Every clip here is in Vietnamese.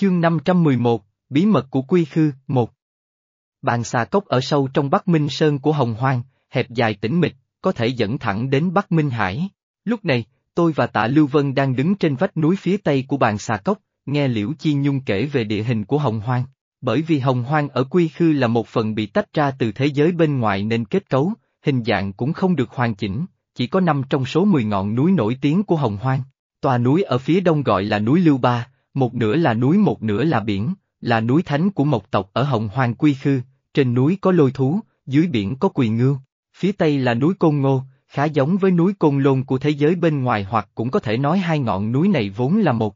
Chương 511, Bí mật của Quy Khư, 1 Bàn xà cốc ở sâu trong Bắc Minh Sơn của Hồng Hoang, hẹp dài tĩnh mịch, có thể dẫn thẳng đến Bắc Minh Hải. Lúc này, tôi và tạ Lưu Vân đang đứng trên vách núi phía tây của bàn xà cốc, nghe Liễu Chi Nhung kể về địa hình của Hồng Hoang. Bởi vì Hồng Hoang ở Quy Khư là một phần bị tách ra từ thế giới bên ngoài nên kết cấu, hình dạng cũng không được hoàn chỉnh, chỉ có năm trong số 10 ngọn núi nổi tiếng của Hồng Hoang. Tòa núi ở phía đông gọi là núi Lưu Ba, một nửa là núi một nửa là biển, là núi thánh của một tộc ở Hồng Hoàng Quy Khư, trên núi có lôi thú, dưới biển có quỳ ngưu. Phía tây là núi Côn Ngô, khá giống với núi Côn Lôn của thế giới bên ngoài hoặc cũng có thể nói hai ngọn núi này vốn là một.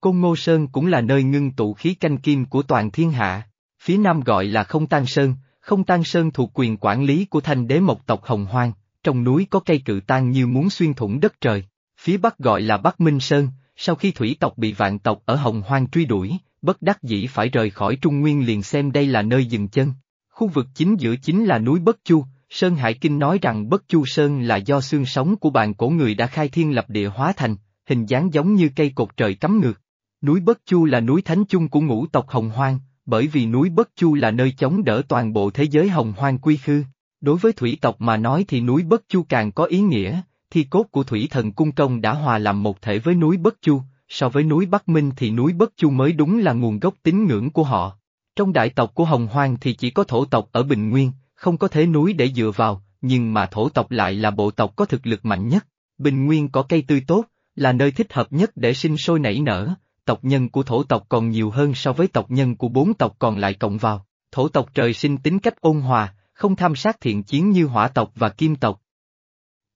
Côn Ngô Sơn cũng là nơi ngưng tụ khí canh kim của toàn thiên hạ. Phía nam gọi là Không Tan Sơn, Không Tan Sơn thuộc quyền quản lý của thanh đế Mộc tộc Hồng Hoang, trong núi có cây cự tan như muốn xuyên thủng đất trời. Phía bắc gọi là Bắc Minh Sơn, sau khi thủy tộc bị vạn tộc ở Hồng Hoang truy đuổi, bất đắc dĩ phải rời khỏi Trung Nguyên liền xem đây là nơi dừng chân. Khu vực chính giữa chính là núi Bất Chu, Sơn Hải Kinh nói rằng Bất Chu Sơn là do xương sống của bàn cổ người đã khai thiên lập địa hóa thành, hình dáng giống như cây cột trời cắm ngược. Núi Bất Chu là núi thánh chung của ngũ tộc Hồng Hoang, bởi vì núi Bất Chu là nơi chống đỡ toàn bộ thế giới Hồng Hoang quy khư. Đối với thủy tộc mà nói thì núi Bất Chu càng có ý nghĩa, thi cốt của thủy thần cung công đã hòa làm một thể với núi Bất Chu, so với núi Bắc Minh thì núi Bất Chu mới đúng là nguồn gốc tín ngưỡng của họ. Trong đại tộc của Hồng Hoang thì chỉ có thổ tộc ở Bình Nguyên, không có thế núi để dựa vào, nhưng mà thổ tộc lại là bộ tộc có thực lực mạnh nhất. Bình Nguyên có cây tươi tốt, là nơi thích hợp nhất để sinh sôi nảy nở, tộc nhân của thổ tộc còn nhiều hơn so với tộc nhân của bốn tộc còn lại cộng vào. Thổ tộc trời sinh tính cách ôn hòa, không tham sát thiện chiến như hỏa tộc và kim tộc.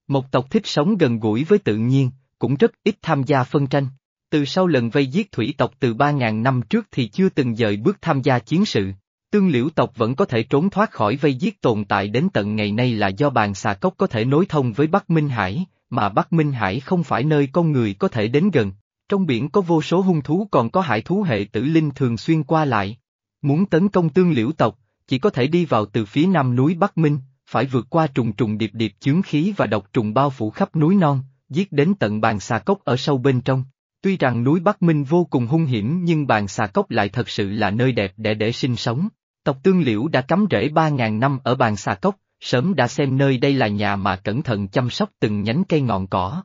Một tộc thích sống gần gũi với tự nhiên, cũng rất ít tham gia phân tranh. Từ sau lần vây giết thủy tộc từ 3.000 năm trước thì chưa từng dời bước tham gia chiến sự. Tương liễu tộc vẫn có thể trốn thoát khỏi vây giết tồn tại đến tận ngày nay là do bàn xà cốc có thể nối thông với Bắc Minh Hải, mà Bắc Minh Hải không phải nơi con người có thể đến gần. Trong biển có vô số hung thú còn có hải thú hệ tử linh thường xuyên qua lại. Muốn tấn công tương liễu tộc, chỉ có thể đi vào từ phía nam núi Bắc Minh, phải vượt qua trùng trùng điệp điệp chướng khí và độc trùng bao phủ khắp núi non, giết đến tận bàn xà cốc ở sâu bên trong. Tuy rằng núi Bắc Minh vô cùng hung hiểm nhưng bàn xà cốc lại thật sự là nơi đẹp để để sinh sống. Tộc Tương Liễu đã cắm rễ 3.000 năm ở bàn xà cốc, sớm đã xem nơi đây là nhà mà cẩn thận chăm sóc từng nhánh cây ngọn cỏ.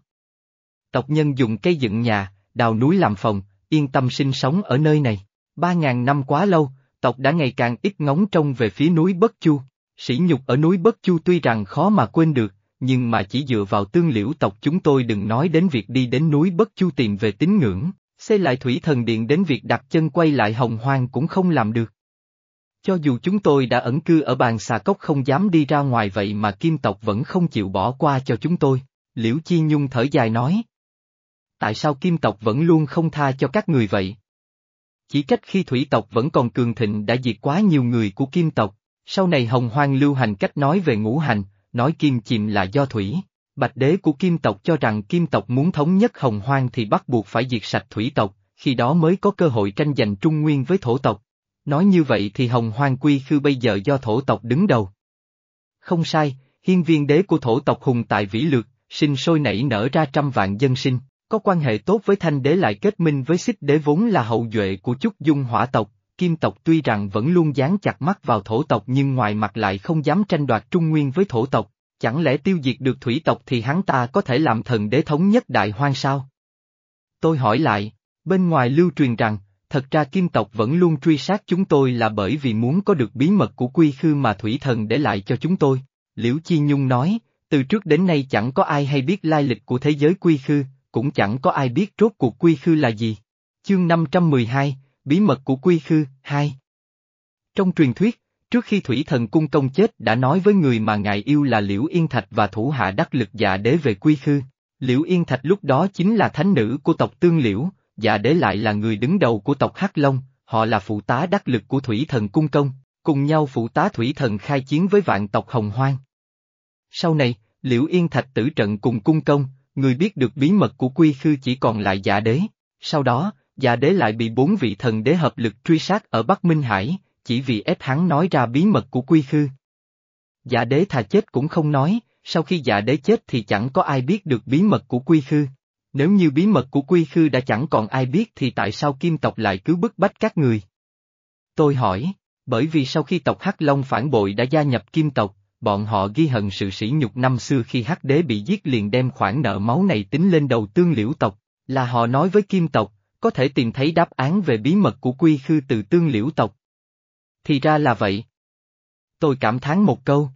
Tộc nhân dùng cây dựng nhà, đào núi làm phòng, yên tâm sinh sống ở nơi này. 3.000 năm quá lâu, tộc đã ngày càng ít ngóng trông về phía núi Bất Chu. Sỉ nhục ở núi Bất Chu tuy rằng khó mà quên được, nhưng mà chỉ dựa vào tương liễu tộc chúng tôi đừng nói đến việc đi đến núi Bất Chu tìm về tín ngưỡng, xây lại thủy thần điện đến việc đặt chân quay lại hồng hoang cũng không làm được. Cho dù chúng tôi đã ẩn cư ở bàn xà cốc không dám đi ra ngoài vậy mà kim tộc vẫn không chịu bỏ qua cho chúng tôi, Liễu Chi Nhung thở dài nói. Tại sao kim tộc vẫn luôn không tha cho các người vậy? Chỉ cách khi thủy tộc vẫn còn cường thịnh đã diệt quá nhiều người của kim tộc, sau này hồng hoang lưu hành cách nói về ngũ hành, nói kim chìm là do thủy. Bạch đế của kim tộc cho rằng kim tộc muốn thống nhất hồng hoang thì bắt buộc phải diệt sạch thủy tộc, khi đó mới có cơ hội tranh giành trung nguyên với thổ tộc. Nói như vậy thì hồng hoang quy khư bây giờ do thổ tộc đứng đầu. Không sai, hiên viên đế của thổ tộc hùng tại vĩ lược, sinh sôi nảy nở ra trăm vạn dân sinh, có quan hệ tốt với thanh đế lại kết minh với xích đế vốn là hậu duệ của chút dung hỏa tộc, kim tộc tuy rằng vẫn luôn dán chặt mắt vào thổ tộc nhưng ngoài mặt lại không dám tranh đoạt trung nguyên với thổ tộc, chẳng lẽ tiêu diệt được thủy tộc thì hắn ta có thể làm thần đế thống nhất đại hoang sao? Tôi hỏi lại, bên ngoài lưu truyền rằng, thật ra kim tộc vẫn luôn truy sát chúng tôi là bởi vì muốn có được bí mật của quy khư mà thủy thần để lại cho chúng tôi. Liễu Chi Nhung nói, từ trước đến nay chẳng có ai hay biết lai lịch của thế giới quy khư, cũng chẳng có ai biết rốt cuộc quy khư là gì. Chương 512, Bí mật của Quy Khư, 2 Trong truyền thuyết, trước khi Thủy Thần Cung Công chết đã nói với người mà ngài yêu là Liễu Yên Thạch và thủ hạ đắc lực dạ đế về Quy Khư. Liễu Yên Thạch lúc đó chính là thánh nữ của tộc Tương Liễu, dạ đế lại là người đứng đầu của tộc Hắc Long, họ là phụ tá đắc lực của Thủy Thần Cung Công, cùng nhau phụ tá Thủy Thần khai chiến với vạn tộc Hồng Hoang. Sau này, Liễu Yên Thạch tử trận cùng Cung Công, người biết được bí mật của Quy Khư chỉ còn lại dạ đế. Sau đó, già đế lại bị bốn vị thần đế hợp lực truy sát ở Bắc Minh Hải, chỉ vì ép hắn nói ra bí mật của quy khư. Dạ đế thà chết cũng không nói, sau khi dạ đế chết thì chẳng có ai biết được bí mật của quy khư. Nếu như bí mật của quy khư đã chẳng còn ai biết thì tại sao kim tộc lại cứ bức bách các người? Tôi hỏi, bởi vì sau khi tộc Hắc Long phản bội đã gia nhập kim tộc, bọn họ ghi hận sự sỉ nhục năm xưa khi Hắc Đế bị giết liền đem khoản nợ máu này tính lên đầu tương liễu tộc, là họ nói với kim tộc, có thể tìm thấy đáp án về bí mật của quy khư từ tương liễu tộc. Thì ra là vậy. Tôi cảm thán một câu.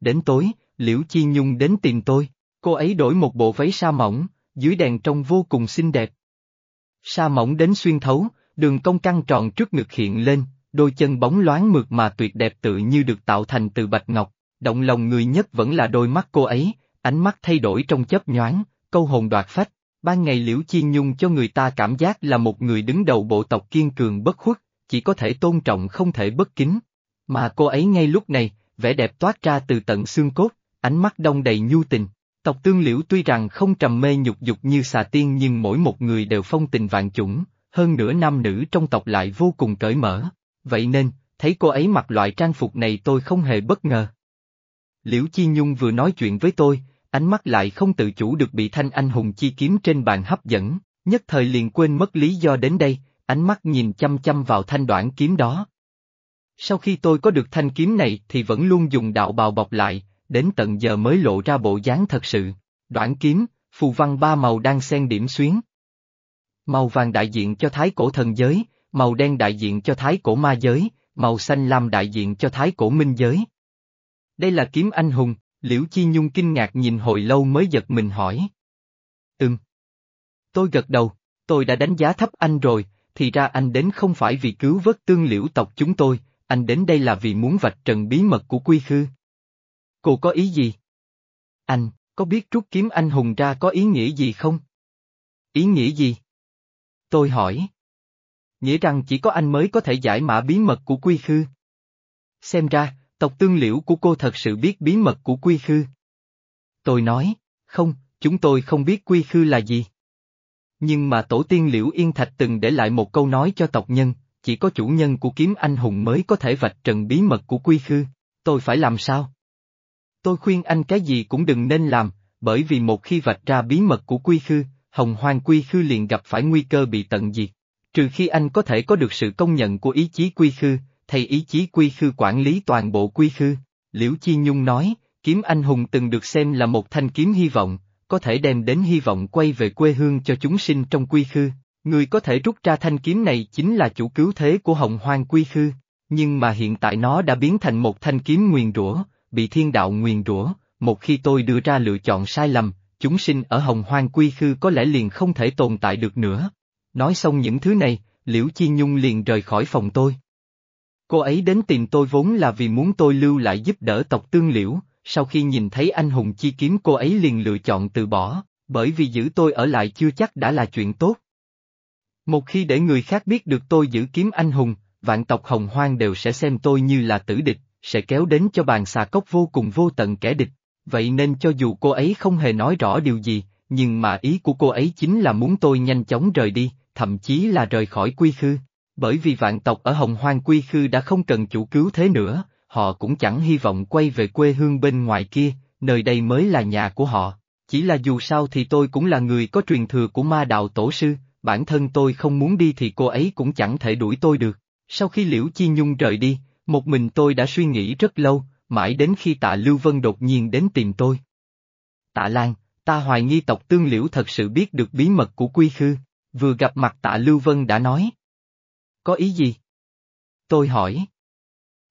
Đến tối, Liễu Chi Nhung đến tìm tôi, cô ấy đổi một bộ váy sa mỏng, dưới đèn trông vô cùng xinh đẹp. Sa mỏng đến xuyên thấu, đường cong căng tròn trước ngực hiện lên, đôi chân bóng loáng mượt mà tuyệt đẹp tự như được tạo thành từ bạch ngọc, động lòng người nhất vẫn là đôi mắt cô ấy, ánh mắt thay đổi trong chớp nhoáng, câu hồn đoạt phách. Ban ngày Liễu Chi Nhung cho người ta cảm giác là một người đứng đầu bộ tộc kiên cường bất khuất, chỉ có thể tôn trọng không thể bất kính. Mà cô ấy ngay lúc này, vẻ đẹp toát ra từ tận xương cốt, ánh mắt đông đầy nhu tình. Tộc tương liễu tuy rằng không trầm mê nhục dục như xà tiên nhưng mỗi một người đều phong tình vạn chủng, hơn nữa nam nữ trong tộc lại vô cùng cởi mở. Vậy nên, thấy cô ấy mặc loại trang phục này tôi không hề bất ngờ. Liễu Chi Nhung vừa nói chuyện với tôi, ánh mắt lại không tự chủ được bị thanh anh hùng chi kiếm trên bàn hấp dẫn, nhất thời liền quên mất lý do đến đây, ánh mắt nhìn chăm chăm vào thanh đoạn kiếm đó. Sau khi tôi có được thanh kiếm này thì vẫn luôn dùng đạo bào bọc lại, đến tận giờ mới lộ ra bộ dáng thật sự. Đoạn kiếm, phù văn ba màu đang xen điểm xuyến. Màu vàng đại diện cho thái cổ thần giới, màu đen đại diện cho thái cổ ma giới, màu xanh lam đại diện cho thái cổ minh giới. Đây là kiếm anh hùng, Liễu Chi Nhung kinh ngạc nhìn hồi lâu mới giật mình hỏi. Ừm. Tôi gật đầu, tôi đã đánh giá thấp anh rồi, thì ra anh đến không phải vì cứu vớt tương liễu tộc chúng tôi, anh đến đây là vì muốn vạch trần bí mật của quy khư. Cô có ý gì? Anh, có biết rút kiếm anh hùng ra có ý nghĩa gì không? Ý nghĩa gì? Tôi hỏi. Nghĩa rằng chỉ có anh mới có thể giải mã bí mật của quy khư. Xem ra, tộc tương liễu của cô thật sự biết bí mật của quy khư. Tôi nói, không, chúng tôi không biết quy khư là gì. Nhưng mà tổ tiên liễu yên thạch từng để lại một câu nói cho tộc nhân, chỉ có chủ nhân của kiếm anh hùng mới có thể vạch trần bí mật của quy khư, tôi phải làm sao? Tôi khuyên anh cái gì cũng đừng nên làm, bởi vì một khi vạch ra bí mật của quy khư, hồng hoang quy khư liền gặp phải nguy cơ bị tận diệt. Trừ khi anh có thể có được sự công nhận của ý chí quy khư, Thầy ý chí quy khư quản lý toàn bộ quy khư. Liễu Chi Nhung nói, kiếm anh hùng từng được xem là một thanh kiếm hy vọng, có thể đem đến hy vọng quay về quê hương cho chúng sinh trong quy khư. Người có thể rút ra thanh kiếm này chính là chủ cứu thế của hồng hoang quy khư, nhưng mà hiện tại nó đã biến thành một thanh kiếm nguyền rủa, bị thiên đạo nguyền rủa, một khi tôi đưa ra lựa chọn sai lầm, chúng sinh ở hồng hoang quy khư có lẽ liền không thể tồn tại được nữa. Nói xong những thứ này, Liễu Chi Nhung liền rời khỏi phòng tôi. Cô ấy đến tìm tôi vốn là vì muốn tôi lưu lại giúp đỡ tộc tương liễu, sau khi nhìn thấy anh hùng chi kiếm cô ấy liền lựa chọn từ bỏ, bởi vì giữ tôi ở lại chưa chắc đã là chuyện tốt. Một khi để người khác biết được tôi giữ kiếm anh hùng, vạn tộc hồng hoang đều sẽ xem tôi như là tử địch, sẽ kéo đến cho bàn xà cốc vô cùng vô tận kẻ địch. Vậy nên cho dù cô ấy không hề nói rõ điều gì, nhưng mà ý của cô ấy chính là muốn tôi nhanh chóng rời đi, thậm chí là rời khỏi quy khư. Bởi vì vạn tộc ở Hồng Hoang Quy Khư đã không cần chủ cứu thế nữa, họ cũng chẳng hy vọng quay về quê hương bên ngoài kia, nơi đây mới là nhà của họ. Chỉ là dù sao thì tôi cũng là người có truyền thừa của ma đạo tổ sư, bản thân tôi không muốn đi thì cô ấy cũng chẳng thể đuổi tôi được. Sau khi Liễu Chi Nhung rời đi, một mình tôi đã suy nghĩ rất lâu, mãi đến khi tạ Lưu Vân đột nhiên đến tìm tôi. Tạ Lan, ta hoài nghi tộc tương liễu thật sự biết được bí mật của quy khư, vừa gặp mặt tạ Lưu Vân đã nói. Có ý gì? Tôi hỏi.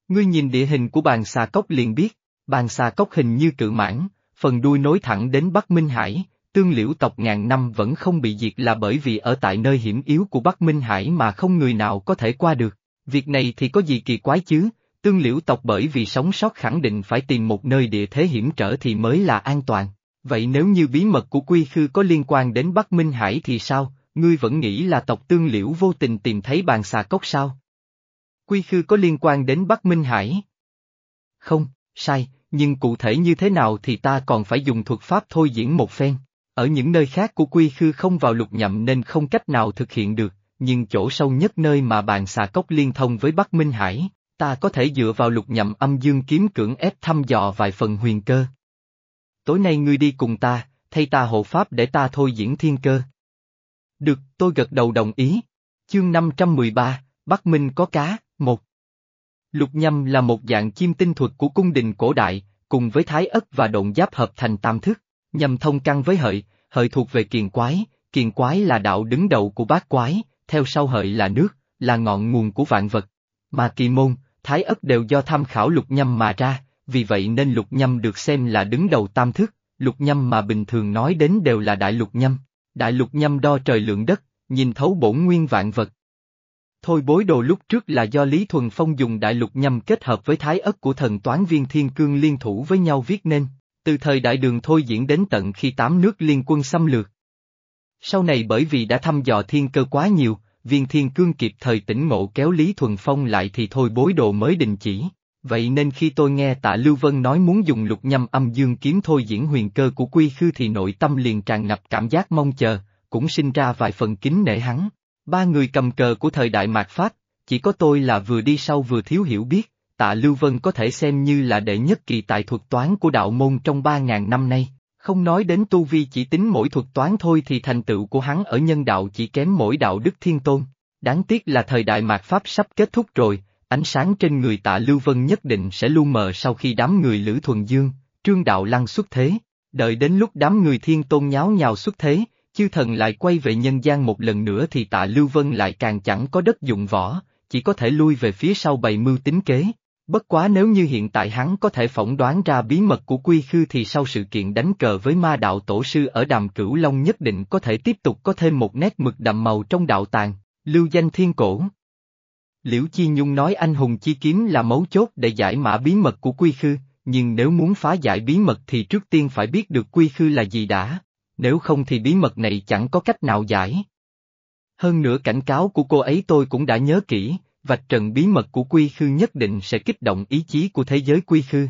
Ngươi nhìn địa hình của bàn xà cốc liền biết, bàn xà cốc hình như cự mãn, phần đuôi nối thẳng đến Bắc Minh Hải, tương liễu tộc ngàn năm vẫn không bị diệt là bởi vì ở tại nơi hiểm yếu của Bắc Minh Hải mà không người nào có thể qua được. Việc này thì có gì kỳ quái chứ, tương liễu tộc bởi vì sống sót khẳng định phải tìm một nơi địa thế hiểm trở thì mới là an toàn. Vậy nếu như bí mật của Quy Khư có liên quan đến Bắc Minh Hải thì sao, ngươi vẫn nghĩ là tộc tương liễu vô tình tìm thấy bàn xà cốc sao? Quy Khư có liên quan đến Bắc Minh Hải? Không, sai, nhưng cụ thể như thế nào thì ta còn phải dùng thuật pháp thôi diễn một phen. Ở những nơi khác của Quy Khư không vào lục nhậm nên không cách nào thực hiện được, nhưng chỗ sâu nhất nơi mà bàn xà cốc liên thông với Bắc Minh Hải, ta có thể dựa vào lục nhậm âm dương kiếm cưỡng ép thăm dò vài phần huyền cơ. Tối nay ngươi đi cùng ta, thay ta hộ pháp để ta thôi diễn thiên cơ. Được, tôi gật đầu đồng ý. Chương 513, Bắc Minh có cá, một. Lục nhâm là một dạng chim tinh thuật của cung đình cổ đại, cùng với thái ất và độn giáp hợp thành tam thức, nhâm thông căn với hợi, hợi thuộc về kiền quái, kiền quái là đạo đứng đầu của bát quái, theo sau hợi là nước, là ngọn nguồn của vạn vật. Mà kỳ môn, thái ất đều do tham khảo lục nhâm mà ra, vì vậy nên lục nhâm được xem là đứng đầu tam thức, lục nhâm mà bình thường nói đến đều là đại lục nhâm. Đại lục nhâm đo trời lượng đất, nhìn thấu bổn nguyên vạn vật. Thôi bối đồ lúc trước là do Lý Thuần Phong dùng đại lục nhâm kết hợp với thái ất của thần toán viên thiên cương liên thủ với nhau viết nên, từ thời đại đường thôi diễn đến tận khi tám nước liên quân xâm lược. Sau này bởi vì đã thăm dò thiên cơ quá nhiều, viên thiên cương kịp thời tỉnh ngộ kéo Lý Thuần Phong lại thì thôi bối đồ mới đình chỉ. Vậy nên khi tôi nghe tạ Lưu Vân nói muốn dùng lục nhâm âm dương kiếm thôi diễn huyền cơ của quy khư thì nội tâm liền tràn ngập cảm giác mong chờ, cũng sinh ra vài phần kính nể hắn. Ba người cầm cờ của thời đại mạt Pháp, chỉ có tôi là vừa đi sau vừa thiếu hiểu biết, tạ Lưu Vân có thể xem như là đệ nhất kỳ tài thuật toán của đạo môn trong ba ngàn năm nay. Không nói đến tu vi chỉ tính mỗi thuật toán thôi thì thành tựu của hắn ở nhân đạo chỉ kém mỗi đạo đức thiên tôn. Đáng tiếc là thời đại mạt Pháp sắp kết thúc rồi, ánh sáng trên người tạ Lưu Vân nhất định sẽ lu mờ sau khi đám người Lữ Thuần Dương, Trương Đạo Lăng xuất thế. Đợi đến lúc đám người thiên tôn nháo nhào xuất thế, chư thần lại quay về nhân gian một lần nữa thì tạ Lưu Vân lại càng chẳng có đất dụng võ, chỉ có thể lui về phía sau bày mưu tính kế. Bất quá nếu như hiện tại hắn có thể phỏng đoán ra bí mật của quy khư thì sau sự kiện đánh cờ với ma đạo tổ sư ở đàm cửu long nhất định có thể tiếp tục có thêm một nét mực đậm màu trong đạo tàng, lưu danh thiên cổ. Liễu Chi Nhung nói anh hùng chi kiếm là mấu chốt để giải mã bí mật của quy khư, nhưng nếu muốn phá giải bí mật thì trước tiên phải biết được quy khư là gì đã, nếu không thì bí mật này chẳng có cách nào giải. Hơn nữa cảnh cáo của cô ấy tôi cũng đã nhớ kỹ, vạch trần bí mật của quy khư nhất định sẽ kích động ý chí của thế giới quy khư.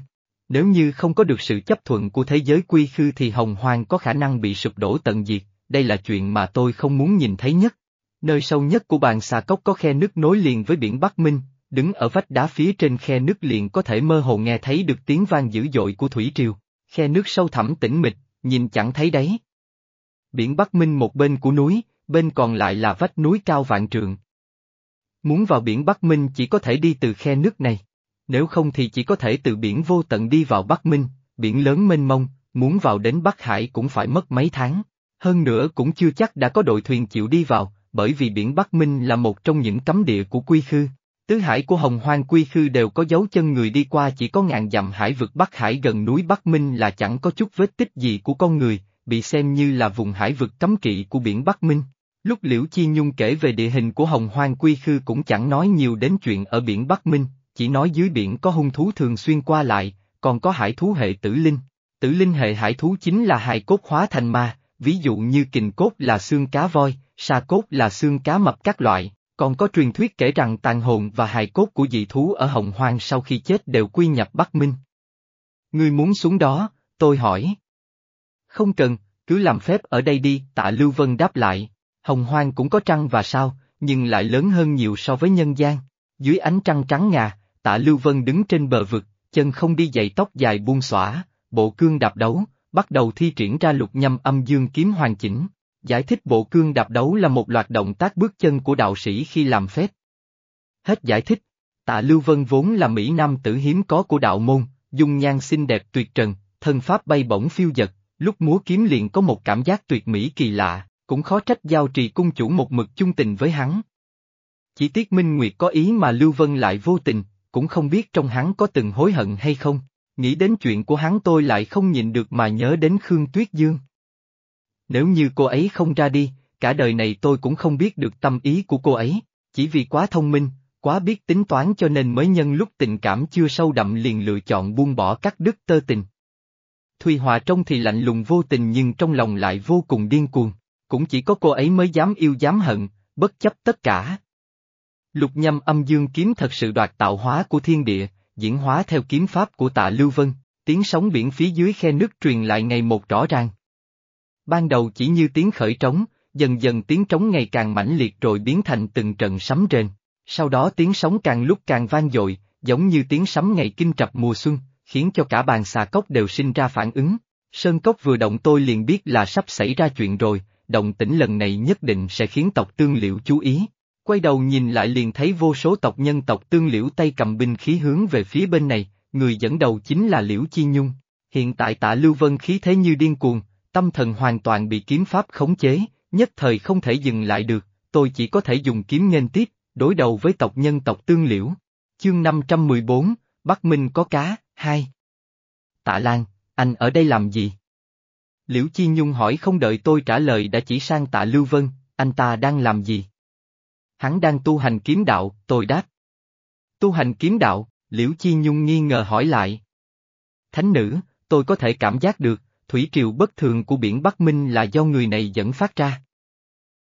Nếu như không có được sự chấp thuận của thế giới quy khư thì hồng hoang có khả năng bị sụp đổ tận diệt, đây là chuyện mà tôi không muốn nhìn thấy nhất. Nơi sâu nhất của bàn xà cốc có khe nước nối liền với biển Bắc Minh, đứng ở vách đá phía trên khe nước liền có thể mơ hồ nghe thấy được tiếng vang dữ dội của thủy triều, khe nước sâu thẳm tĩnh mịch, nhìn chẳng thấy đáy. Biển Bắc Minh một bên của núi, bên còn lại là vách núi cao vạn trượng. Muốn vào biển Bắc Minh chỉ có thể đi từ khe nước này, nếu không thì chỉ có thể từ biển vô tận đi vào Bắc Minh, biển lớn mênh mông, muốn vào đến Bắc Hải cũng phải mất mấy tháng, hơn nữa cũng chưa chắc đã có đội thuyền chịu đi vào, bởi vì biển Bắc Minh là một trong những cấm địa của Quy Khư. Tứ hải của Hồng Hoang Quy Khư đều có dấu chân người đi qua chỉ có ngàn dặm hải vực Bắc Hải gần núi Bắc Minh là chẳng có chút vết tích gì của con người, bị xem như là vùng hải vực cấm kỵ của biển Bắc Minh. Lúc Liễu Chi Nhung kể về địa hình của Hồng Hoang Quy Khư cũng chẳng nói nhiều đến chuyện ở biển Bắc Minh, chỉ nói dưới biển có hung thú thường xuyên qua lại, còn có hải thú hệ tử linh. Tử linh hệ hải thú chính là hài cốt hóa thành ma, ví dụ như kình cốt là xương cá voi, sa cốt là xương cá mập các loại, còn có truyền thuyết kể rằng tàn hồn và hài cốt của dị thú ở Hồng Hoang sau khi chết đều quy nhập Bắc Minh. Ngươi muốn xuống đó, tôi hỏi. Không cần, cứ làm phép ở đây đi, tạ Lưu Vân đáp lại, Hồng Hoang cũng có trăng và sao, nhưng lại lớn hơn nhiều so với nhân gian. Dưới ánh trăng trắng ngà, tạ Lưu Vân đứng trên bờ vực, chân không đi dậy tóc dài buông xõa, bộ cương đạp đấu, bắt đầu thi triển ra lục nhâm âm dương kiếm hoàn chỉnh. Giải thích bộ cương đạp đấu là một loạt động tác bước chân của đạo sĩ khi làm phép. Hết giải thích. Tạ Lưu Vân vốn là Mỹ Nam tử hiếm có của đạo môn, dung nhan xinh đẹp tuyệt trần, thân pháp bay bổng phiêu dật, lúc múa kiếm liền có một cảm giác tuyệt mỹ kỳ lạ, cũng khó trách giao trì cung chủ một mực chung tình với hắn. Chỉ tiếc Minh Nguyệt có ý mà Lưu Vân lại vô tình, cũng không biết trong hắn có từng hối hận hay không, nghĩ đến chuyện của hắn tôi lại không nhìn được mà nhớ đến Khương Tuyết Dương. Nếu như cô ấy không ra đi, cả đời này tôi cũng không biết được tâm ý của cô ấy, chỉ vì quá thông minh, quá biết tính toán cho nên mới nhân lúc tình cảm chưa sâu đậm liền lựa chọn buông bỏ cắt đứt tơ tình. Thùy Hòa trông thì lạnh lùng vô tình nhưng trong lòng lại vô cùng điên cuồng, cũng chỉ có cô ấy mới dám yêu dám hận, bất chấp tất cả. Lục nhâm âm dương kiếm thật sự đoạt tạo hóa của thiên địa, diễn hóa theo kiếm pháp của tạ Lưu Vân, tiếng sóng biển phía dưới khe nước truyền lại ngày một rõ ràng. Ban đầu chỉ như tiếng khởi trống, dần dần tiếng trống ngày càng mãnh liệt rồi biến thành từng trận sấm rền. Sau đó tiếng sóng càng lúc càng vang dội, giống như tiếng sấm ngày kinh trập mùa xuân, khiến cho cả bàn xà cốc đều sinh ra phản ứng. Sơn cốc vừa động tôi liền biết là sắp xảy ra chuyện rồi, động tĩnh lần này nhất định sẽ khiến tộc tương liễu chú ý. Quay đầu nhìn lại liền thấy vô số tộc nhân tộc tương liễu tay cầm binh khí hướng về phía bên này, người dẫn đầu chính là Liễu Chi Nhung. Hiện tại tạ Lưu Vân khí thế như điên cuồng, tâm thần hoàn toàn bị kiếm pháp khống chế, nhất thời không thể dừng lại được, tôi chỉ có thể dùng kiếm nghênh tiếp, đối đầu với tộc nhân tộc tương liễu. Chương 514, Bắc Minh có cá, hai. Tạ Lan, anh ở đây làm gì? Liễu Chi Nhung hỏi không đợi tôi trả lời đã chỉ sang tạ Lưu Vân, anh ta đang làm gì? Hắn đang tu hành kiếm đạo, tôi đáp. Tu hành kiếm đạo, Liễu Chi Nhung nghi ngờ hỏi lại. Thánh nữ, tôi có thể cảm giác được, thủy triều bất thường của biển Bắc Minh là do người này dẫn phát ra.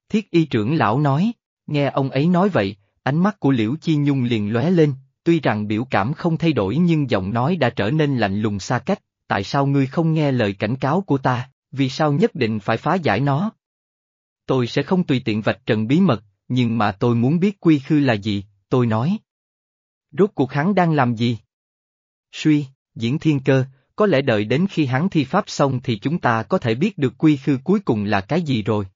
Thiết y trưởng lão nói, nghe ông ấy nói vậy, ánh mắt của Liễu Chi Nhung liền lóe lên, tuy rằng biểu cảm không thay đổi nhưng giọng nói đã trở nên lạnh lùng xa cách, tại sao ngươi không nghe lời cảnh cáo của ta, vì sao nhất định phải phá giải nó? Tôi sẽ không tùy tiện vạch trần bí mật, nhưng mà tôi muốn biết quy khư là gì, tôi nói. Rốt cuộc hắn đang làm gì? Suy, diễn thiên cơ, có lẽ đợi đến khi hắn thi pháp xong thì chúng ta có thể biết được quy khư cuối cùng là cái gì rồi.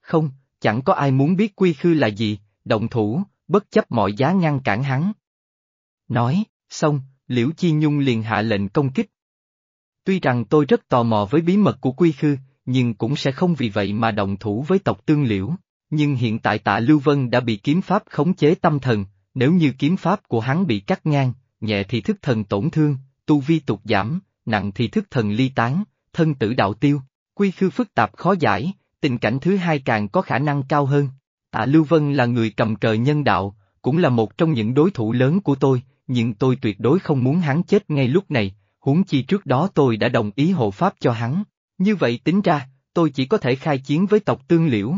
Không, chẳng có ai muốn biết quy khư là gì, động thủ, bất chấp mọi giá ngăn cản hắn. Nói, xong, Liễu Chi Nhung liền hạ lệnh công kích. Tuy rằng tôi rất tò mò với bí mật của quy khư, nhưng cũng sẽ không vì vậy mà động thủ với tộc tương liễu. Nhưng hiện tại tạ Lưu Vân đã bị kiếm pháp khống chế tâm thần, nếu như kiếm pháp của hắn bị cắt ngang, nhẹ thì thức thần tổn thương, tu vi tục giảm, nặng thì thức thần ly tán, thân tử đạo tiêu, quy khư phức tạp khó giải, tình cảnh thứ hai càng có khả năng cao hơn. Tạ Lưu Vân là người cầm cờ nhân đạo, cũng là một trong những đối thủ lớn của tôi, nhưng tôi tuyệt đối không muốn hắn chết ngay lúc này, huống chi trước đó tôi đã đồng ý hộ pháp cho hắn. Như vậy tính ra, tôi chỉ có thể khai chiến với tộc tương liễu.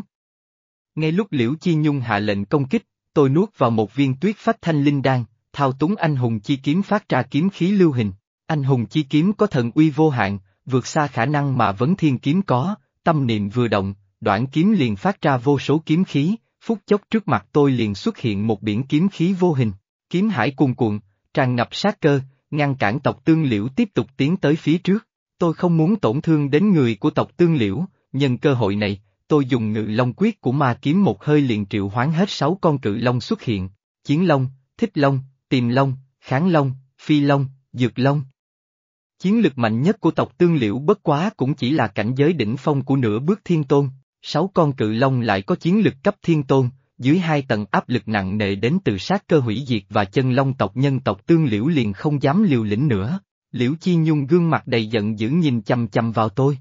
Ngay lúc liễu chi nhung hạ lệnh công kích, tôi nuốt vào một viên tuyết phách thanh linh đan, thao túng anh hùng chi kiếm phát ra kiếm khí lưu hình. Anh hùng chi kiếm có thần uy vô hạn, vượt xa khả năng mà vấn thiên kiếm có, tâm niệm vừa động, đoạn kiếm liền phát ra vô số kiếm khí, phút chốc trước mặt tôi liền xuất hiện một biển kiếm khí vô hình, kiếm hải cuồn cuộn, tràn ngập sát cơ, ngăn cản tộc tương liễu tiếp tục tiến tới phía trước. Tôi không muốn tổn thương đến người của tộc tương liễu, nhân cơ hội này, tôi dùng ngự long quyết của ma kiếm một hơi liền triệu hoán hết sáu con cự long xuất hiện, chiến long, thích long, tìm long, kháng long, phi long, dược long. Chiến lực mạnh nhất của tộc tương liễu bất quá cũng chỉ là cảnh giới đỉnh phong của nửa bước thiên tôn, sáu con cự long lại có chiến lực cấp thiên tôn, dưới hai tầng áp lực nặng nề đến từ sát cơ hủy diệt và chân long tộc nhân tộc tương liễu liền không dám liều lĩnh nữa. Liễu Chi Nhung gương mặt đầy giận dữ nhìn chăm chăm vào tôi.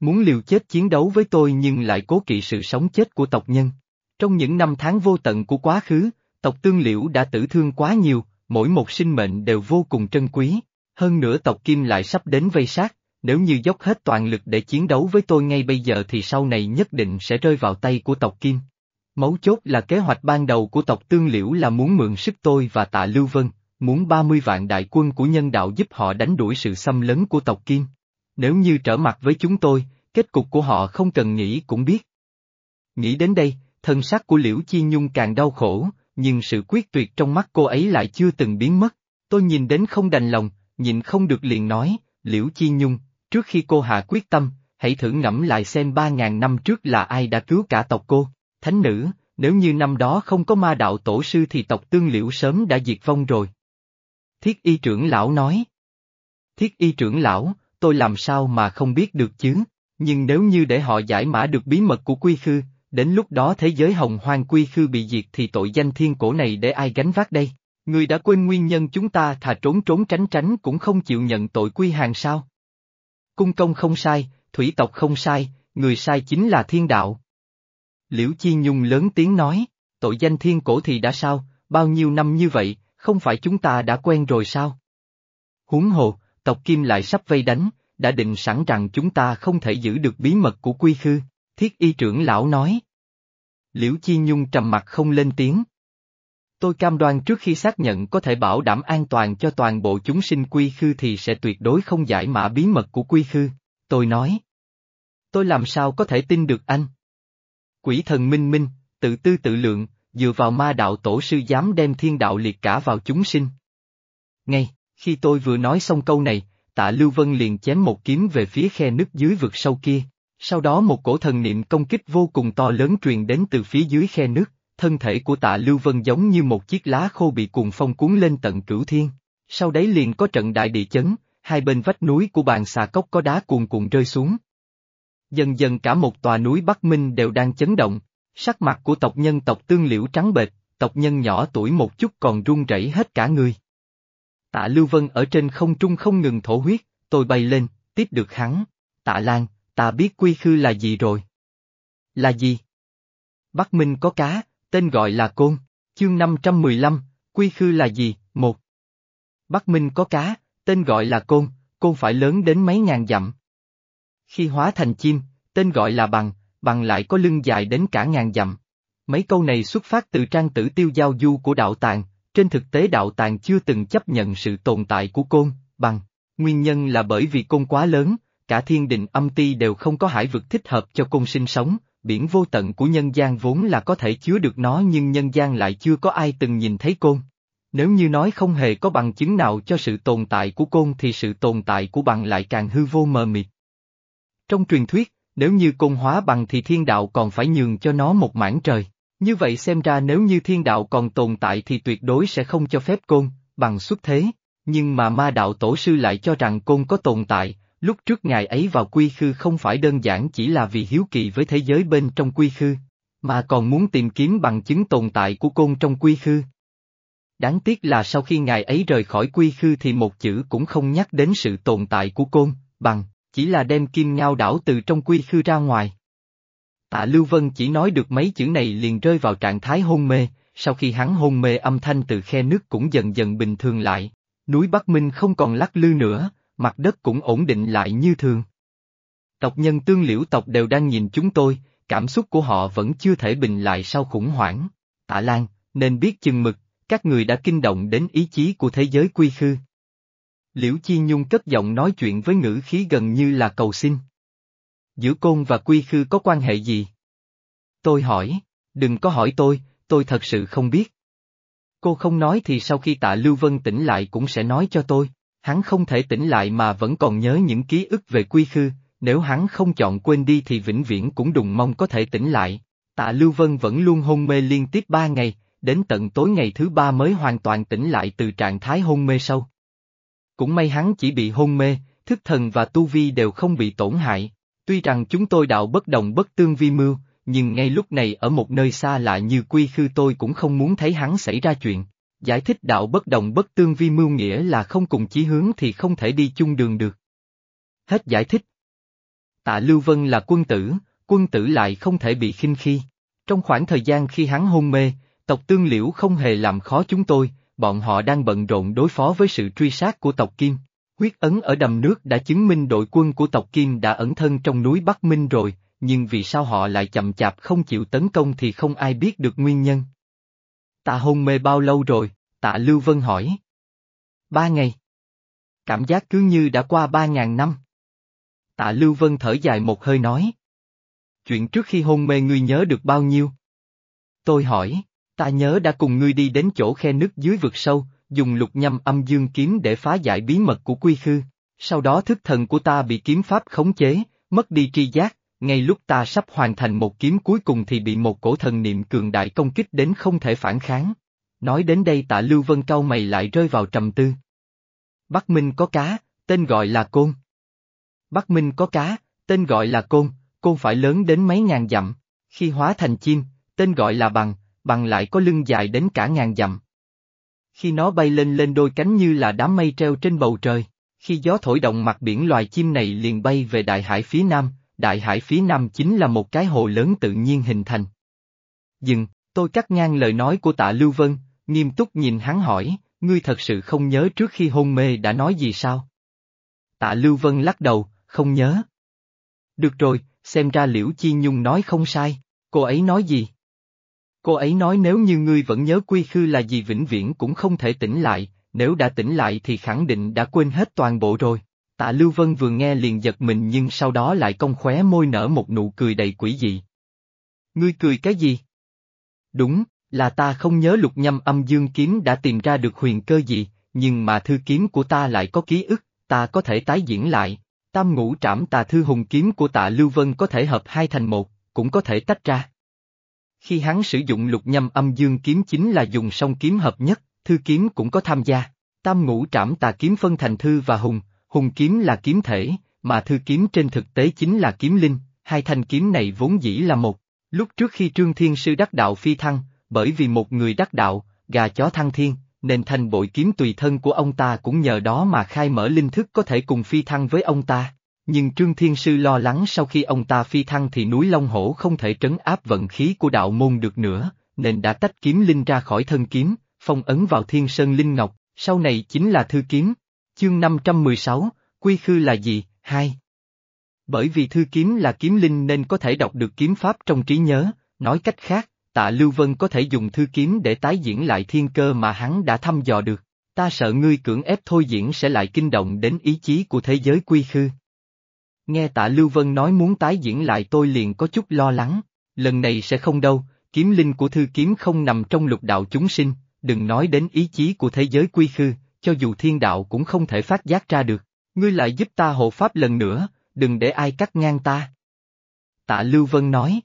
Muốn liều chết chiến đấu với tôi nhưng lại cố kỵ sự sống chết của tộc nhân. Trong những năm tháng vô tận của quá khứ, tộc tương liễu đã tử thương quá nhiều, mỗi một sinh mệnh đều vô cùng trân quý. Hơn nữa tộc Kim lại sắp đến vây sát, nếu như dốc hết toàn lực để chiến đấu với tôi ngay bây giờ thì sau này nhất định sẽ rơi vào tay của tộc Kim. Mấu chốt là kế hoạch ban đầu của tộc Tương Liễu là muốn mượn sức tôi và tạ Lưu Vân, muốn 30 vạn đại quân của nhân đạo giúp họ đánh đuổi sự xâm lấn của tộc Kim. Nếu như trở mặt với chúng tôi, kết cục của họ không cần nghĩ cũng biết. Nghĩ đến đây, thân sắc của Liễu Chi Nhung càng đau khổ, nhưng sự quyết tuyệt trong mắt cô ấy lại chưa từng biến mất. Tôi nhìn đến không đành lòng, nhịn không được liền nói, Liễu Chi Nhung, trước khi cô hạ quyết tâm, hãy thử ngẫm lại xem ba ngàn năm trước là ai đã cứu cả tộc cô. Thánh nữ, nếu như năm đó không có ma đạo tổ sư thì tộc tương liễu sớm đã diệt vong rồi. Thiết y trưởng lão nói. Thiết y trưởng lão, tôi làm sao mà không biết được chứ, nhưng nếu như để họ giải mã được bí mật của quy khư, đến lúc đó thế giới hồng hoang quy khư bị diệt thì tội danh thiên cổ này để ai gánh vác đây? Ngươi đã quên nguyên nhân chúng ta thà trốn trốn tránh tránh cũng không chịu nhận tội quy hàng sao? Cung công không sai, thủy tộc không sai, người sai chính là thiên đạo. Liễu Chi Nhung lớn tiếng nói, tội danh thiên cổ thì đã sao, bao nhiêu năm như vậy, không phải chúng ta đã quen rồi sao? Huống hồ, tộc Kim lại sắp vây đánh, đã định sẵn rằng chúng ta không thể giữ được bí mật của quy khư, thiết y trưởng lão nói. Liễu Chi Nhung trầm mặt không lên tiếng. Tôi cam đoan trước khi xác nhận có thể bảo đảm an toàn cho toàn bộ chúng sinh quy khư thì sẽ tuyệt đối không giải mã bí mật của quy khư, tôi nói. Tôi làm sao có thể tin được anh? Quỷ thần minh minh, tự tư tự lượng, dựa vào ma đạo tổ sư dám đem thiên đạo liệt cả vào chúng sinh. Ngay, khi tôi vừa nói xong câu này, tạ Lưu Vân liền chém một kiếm về phía khe nước dưới vực sâu kia. Sau đó một cổ thần niệm công kích vô cùng to lớn truyền đến từ phía dưới khe nước thân thể của tạ Lưu Vân giống như một chiếc lá khô bị cuồng phong cuốn lên tận cửu thiên. Sau đấy liền có trận đại địa chấn, hai bên vách núi của bàn xà cốc có đá cuồn cuộn rơi xuống. Dần dần cả một tòa núi Bắc Minh đều đang chấn động, sắc mặt của tộc nhân tộc tương liễu trắng bệch, tộc nhân nhỏ tuổi một chút còn run rẩy hết cả người. Tạ Lưu Vân ở trên không trung không ngừng thổ huyết, tôi bay lên, tiếp được hắn. Tạ Lan, ta biết quy khư là gì rồi. Là gì? Bắc Minh có cá, tên gọi là Côn, chương 515, quy khư là gì? Một. Bắc Minh có cá, tên gọi là Côn, Côn phải lớn đến mấy ngàn dặm. Khi hóa thành chim, tên gọi là Bằng, Bằng lại có lưng dài đến cả ngàn dặm. Mấy câu này xuất phát từ trang tử tiêu giao du của đạo tàng, trên thực tế đạo tàng chưa từng chấp nhận sự tồn tại của côn, bằng. Nguyên nhân là bởi vì côn quá lớn, cả thiên đình âm ti đều không có hải vực thích hợp cho côn sinh sống, biển vô tận của nhân gian vốn là có thể chứa được nó nhưng nhân gian lại chưa có ai từng nhìn thấy côn. Nếu như nói không hề có bằng chứng nào cho sự tồn tại của côn thì sự tồn tại của bằng lại càng hư vô mờ mịt. Trong truyền thuyết, nếu như côn hóa bằng thì thiên đạo còn phải nhường cho nó một mảng trời. Như vậy xem ra nếu như thiên đạo còn tồn tại thì tuyệt đối sẽ không cho phép côn, bằng xuất thế, nhưng mà ma đạo tổ sư lại cho rằng côn có tồn tại, lúc trước ngài ấy vào quy khư không phải đơn giản chỉ là vì hiếu kỳ với thế giới bên trong quy khư, mà còn muốn tìm kiếm bằng chứng tồn tại của côn trong quy khư. Đáng tiếc là sau khi ngài ấy rời khỏi quy khư thì một chữ cũng không nhắc đến sự tồn tại của côn, bằng, chỉ là đem kim ngao đảo từ trong quy khư ra ngoài. Tạ Lưu Vân chỉ nói được mấy chữ này liền rơi vào trạng thái hôn mê, sau khi hắn hôn mê âm thanh từ khe nước cũng dần dần bình thường lại, núi Bắc Minh không còn lắc lư nữa, mặt đất cũng ổn định lại như thường. Tộc nhân tương liễu tộc đều đang nhìn chúng tôi, cảm xúc của họ vẫn chưa thể bình lại sau khủng hoảng. Tạ Lan, nên biết chừng mực, các người đã kinh động đến ý chí của thế giới quy khư. Liễu Chi Nhung cất giọng nói chuyện với ngữ khí gần như là cầu xin. Giữa côn và quy khư có quan hệ gì? Tôi hỏi, đừng có hỏi tôi, tôi thật sự không biết. Cô không nói thì sau khi tạ Lưu Vân tỉnh lại cũng sẽ nói cho tôi, hắn không thể tỉnh lại mà vẫn còn nhớ những ký ức về quy khư, nếu hắn không chọn quên đi thì vĩnh viễn cũng đùng mong có thể tỉnh lại. Tạ Lưu Vân vẫn luôn hôn mê liên tiếp ba ngày, đến tận tối ngày thứ ba mới hoàn toàn tỉnh lại từ trạng thái hôn mê sâu. Cũng may hắn chỉ bị hôn mê, thức thần và tu vi đều không bị tổn hại. Tuy rằng chúng tôi đạo bất đồng bất tương vi mưu, nhưng ngay lúc này ở một nơi xa lạ như quy khư tôi cũng không muốn thấy hắn xảy ra chuyện. Giải thích đạo bất đồng bất tương vi mưu nghĩa là không cùng chí hướng thì không thể đi chung đường được. Hết giải thích. Tạ Lưu Vân là quân tử, quân tử lại không thể bị khinh khi. Trong khoảng thời gian khi hắn hôn mê, tộc tương liễu không hề làm khó chúng tôi, bọn họ đang bận rộn đối phó với sự truy sát của tộc Kim. Huyết ấn ở đầm nước đã chứng minh đội quân của tộc Kim đã ẩn thân trong núi Bắc Minh rồi, nhưng vì sao họ lại chậm chạp không chịu tấn công thì không ai biết được nguyên nhân. Ta hôn mê bao lâu rồi? Tạ Lưu Vân hỏi. Ba ngày. Cảm giác cứ như đã qua ba ngàn năm. Tạ Lưu Vân thở dài một hơi nói. Chuyện trước khi hôn mê ngươi nhớ được bao nhiêu? Tôi hỏi, ta nhớ đã cùng ngươi đi đến chỗ khe nước dưới vực sâu, dùng lục nhâm âm dương kiếm để phá giải bí mật của quy khư. Sau đó thức thần của ta bị kiếm pháp khống chế, mất đi tri giác, ngay lúc ta sắp hoàn thành một kiếm cuối cùng thì bị một cổ thần niệm cường đại công kích đến không thể phản kháng. Nói đến đây tạ Lưu Vân cao mày lại rơi vào trầm tư. Bắc Minh có cá, tên gọi là Côn. Bắc Minh có cá, tên gọi là Côn, Côn phải lớn đến mấy ngàn dặm, khi hóa thành chim, tên gọi là Bằng, Bằng lại có lưng dài đến cả ngàn dặm. Khi nó bay lên lên đôi cánh như là đám mây treo trên bầu trời, khi gió thổi động mặt biển loài chim này liền bay về đại hải phía nam, đại hải phía nam chính là một cái hồ lớn tự nhiên hình thành. Dừng, tôi cắt ngang lời nói của tạ Lưu Vân, nghiêm túc nhìn hắn hỏi, ngươi thật sự không nhớ trước khi hôn mê đã nói gì sao? Tạ Lưu Vân lắc đầu, không nhớ. Được rồi, xem ra Liễu Chi Nhung nói không sai, cô ấy nói gì? Cô ấy nói nếu như ngươi vẫn nhớ quy khư là gì vĩnh viễn cũng không thể tỉnh lại, nếu đã tỉnh lại thì khẳng định đã quên hết toàn bộ rồi. Tạ Lưu Vân vừa nghe liền giật mình nhưng sau đó lại cong khóe môi nở một nụ cười đầy quỷ dị. Ngươi cười cái gì? Đúng, là ta không nhớ lục nhâm âm dương kiếm đã tìm ra được huyền cơ gì, nhưng mà thư kiếm của ta lại có ký ức, ta có thể tái diễn lại. Tam ngũ trảm tà thư hùng kiếm của tạ Lưu Vân có thể hợp hai thành một, cũng có thể tách ra. Khi hắn sử dụng lục nhâm âm dương kiếm chính là dùng song kiếm hợp nhất, thư kiếm cũng có tham gia. Tam ngũ trảm tà kiếm phân thành thư và hùng, hùng kiếm là kiếm thể, mà thư kiếm trên thực tế chính là kiếm linh, hai thanh kiếm này vốn dĩ là một. Lúc trước khi Trương Thiên Sư đắc đạo phi thăng, bởi vì một người đắc đạo, gà chó thăng thiên, nên thành bội kiếm tùy thân của ông ta cũng nhờ đó mà khai mở linh thức có thể cùng phi thăng với ông ta. Nhưng Trương Thiên Sư lo lắng sau khi ông ta phi thăng thì núi Long Hổ không thể trấn áp vận khí của đạo môn được nữa, nên đã tách kiếm linh ra khỏi thân kiếm, phong ấn vào Thiên Sơn Linh Ngọc, sau này chính là thư kiếm. Chương 516, Quy Khư là gì? 2. Bởi vì thư kiếm là kiếm linh nên có thể đọc được kiếm pháp trong trí nhớ, nói cách khác, tạ Lưu Vân có thể dùng thư kiếm để tái diễn lại thiên cơ mà hắn đã thăm dò được. Ta sợ ngươi cưỡng ép thôi diễn sẽ lại kinh động đến ý chí của thế giới quy khư. Nghe tạ Lưu Vân nói muốn tái diễn lại tôi liền có chút lo lắng, lần này sẽ không đâu, kiếm linh của thư kiếm không nằm trong lục đạo chúng sinh, đừng nói đến ý chí của thế giới quy khư, cho dù thiên đạo cũng không thể phát giác ra được. Ngươi lại giúp ta hộ pháp lần nữa, đừng để ai cắt ngang ta. Tạ Lưu Vân nói.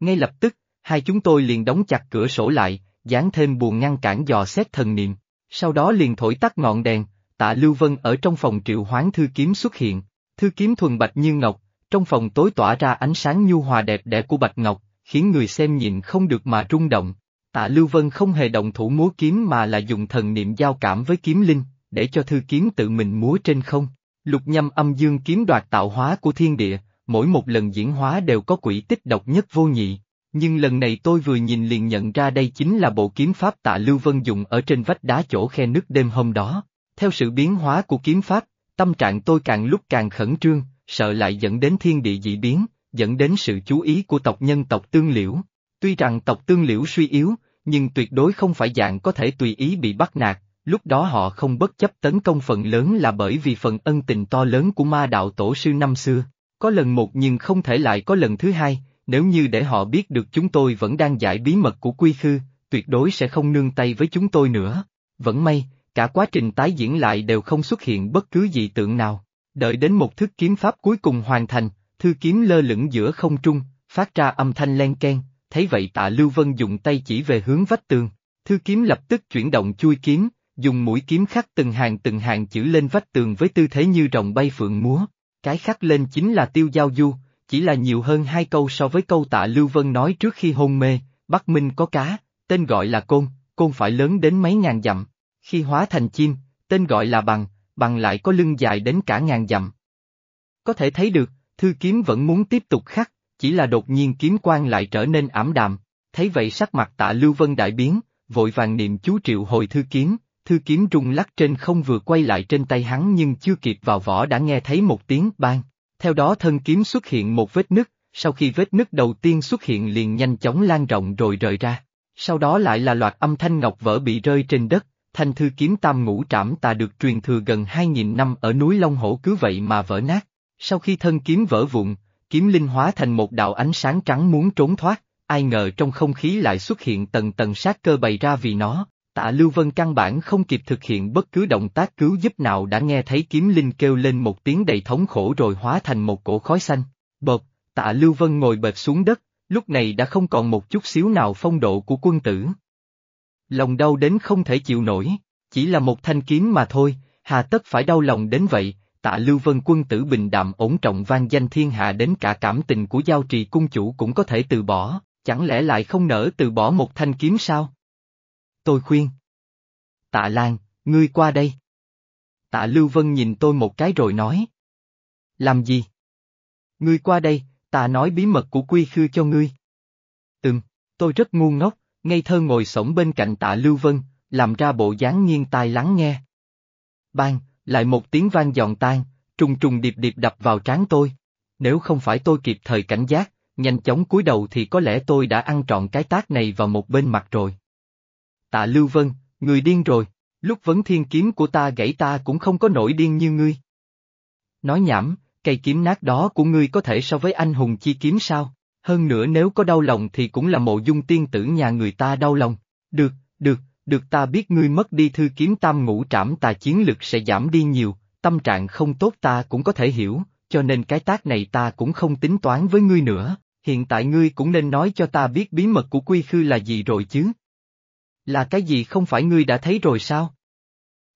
Ngay lập tức, hai chúng tôi liền đóng chặt cửa sổ lại, dán thêm buồn ngăn cản dò xét thần niệm, sau đó liền thổi tắt ngọn đèn, tạ Lưu Vân ở trong phòng triệu hoán thư kiếm xuất hiện, thư kiếm thuần bạch như ngọc, trong phòng tối tỏa ra ánh sáng nhu hòa đẹp đẽ của bạch ngọc, khiến người xem nhìn không được mà rung động. Tạ Lưu Vân không hề động thủ múa kiếm mà là dùng thần niệm giao cảm với kiếm linh, để cho thư kiếm tự mình múa trên không. Lục nhâm âm dương kiếm đoạt tạo hóa của thiên địa, mỗi một lần diễn hóa đều có quỷ tích độc nhất vô nhị. Nhưng lần này tôi vừa nhìn liền nhận ra đây chính là bộ kiếm pháp tạ Lưu Vân dùng ở trên vách đá chỗ khe nước đêm hôm đó. Theo sự biến hóa của kiếm pháp, tâm trạng tôi càng lúc càng khẩn trương, sợ lại dẫn đến thiên địa dị biến, dẫn đến sự chú ý của tộc nhân tộc Tương Liễu. Tuy rằng tộc Tương Liễu suy yếu, nhưng tuyệt đối không phải dạng có thể tùy ý bị bắt nạt, lúc đó họ không bất chấp tấn công phần lớn là bởi vì phần ân tình to lớn của ma đạo tổ sư năm xưa. Có lần một nhưng không thể lại có lần thứ hai, nếu như để họ biết được chúng tôi vẫn đang giải bí mật của quy khư, tuyệt đối sẽ không nương tay với chúng tôi nữa. Vẫn may, cả quá trình tái diễn lại đều không xuất hiện bất cứ dị tượng nào. Đợi đến một thức kiếm pháp cuối cùng hoàn thành, thư kiếm lơ lửng giữa không trung, phát ra âm thanh len ken, thấy vậy tạ Lưu Vân dùng tay chỉ về hướng vách tường, thư kiếm lập tức chuyển động chui kiếm, dùng mũi kiếm khắc từng hàng từng hàng chữ lên vách tường với tư thế như rồng bay phượng múa, cái khắc lên chính là tiêu giao du, chỉ là nhiều hơn hai câu so với câu tạ Lưu Vân nói trước khi hôn mê, Bắc Minh có cá, tên gọi là côn, côn phải lớn đến mấy ngàn dặm, khi hóa thành chim, tên gọi là bằng, bằng lại có lưng dài đến cả ngàn dặm. Có thể thấy được, thư kiếm vẫn muốn tiếp tục khắc, chỉ là đột nhiên kiếm quan lại trở nên ảm đạm, thấy vậy sắc mặt tạ Lưu Vân đại biến, vội vàng niệm chú triệu hồi thư kiếm, thư kiếm rung lắc trên không vừa quay lại trên tay hắn nhưng chưa kịp vào vỏ đã nghe thấy một tiếng bang. Theo đó thân kiếm xuất hiện một vết nứt, sau khi vết nứt đầu tiên xuất hiện liền nhanh chóng lan rộng rồi rời ra. Sau đó lại là loạt âm thanh ngọc vỡ bị rơi trên đất, thanh thư kiếm tam ngũ trảm tà được truyền thừa gần 2.000 năm ở núi Long Hổ cứ vậy mà vỡ nát. Sau khi thân kiếm vỡ vụn, kiếm linh hóa thành một đạo ánh sáng trắng muốn trốn thoát, ai ngờ trong không khí lại xuất hiện tầng tầng sát cơ bày ra vì nó, tạ Lưu Vân căn bản không kịp thực hiện bất cứ động tác cứu giúp nào đã nghe thấy kiếm linh kêu lên một tiếng đầy thống khổ rồi hóa thành một cổ khói xanh, bột, tạ Lưu Vân ngồi bệt xuống đất, lúc này đã không còn một chút xíu nào phong độ của quân tử. Lòng đau đến không thể chịu nổi, chỉ là một thanh kiếm mà thôi, hà tất phải đau lòng đến vậy, tạ Lưu Vân quân tử bình đạm ổn trọng vang danh thiên hạ đến cả cảm tình của giao trì cung chủ cũng có thể từ bỏ, chẳng lẽ lại không nỡ từ bỏ một thanh kiếm sao? Tôi khuyên. Tạ Lan, ngươi qua đây. Tạ Lưu Vân nhìn tôi một cái rồi nói. Làm gì? Ngươi qua đây, ta nói bí mật của quy khư cho ngươi. Ừm, tôi rất ngu ngốc, ngây thơ ngồi sổng bên cạnh tạ Lưu Vân, làm ra bộ dáng nghiêng tai lắng nghe. Bang, lại một tiếng vang giòn tan, trùng trùng điệp điệp đập vào trán tôi. Nếu không phải tôi kịp thời cảnh giác, nhanh chóng cúi đầu thì có lẽ tôi đã ăn trọn cái tác này vào một bên mặt rồi. Tạ Lưu Vân, người điên rồi, lúc vấn thiên kiếm của ta gãy ta cũng không có nổi điên như ngươi. Nói nhảm, cây kiếm nát đó của ngươi có thể so với anh hùng chi kiếm sao? Hơn nữa nếu có đau lòng thì cũng là mộ dung tiên tử nhà người ta đau lòng. Được, được, được ta biết ngươi mất đi thư kiếm tam ngũ trảm tà chiến lực sẽ giảm đi nhiều, tâm trạng không tốt ta cũng có thể hiểu, cho nên cái tác này ta cũng không tính toán với ngươi nữa, hiện tại ngươi cũng nên nói cho ta biết bí mật của quy khư là gì rồi chứ. Là cái gì không phải ngươi đã thấy rồi sao?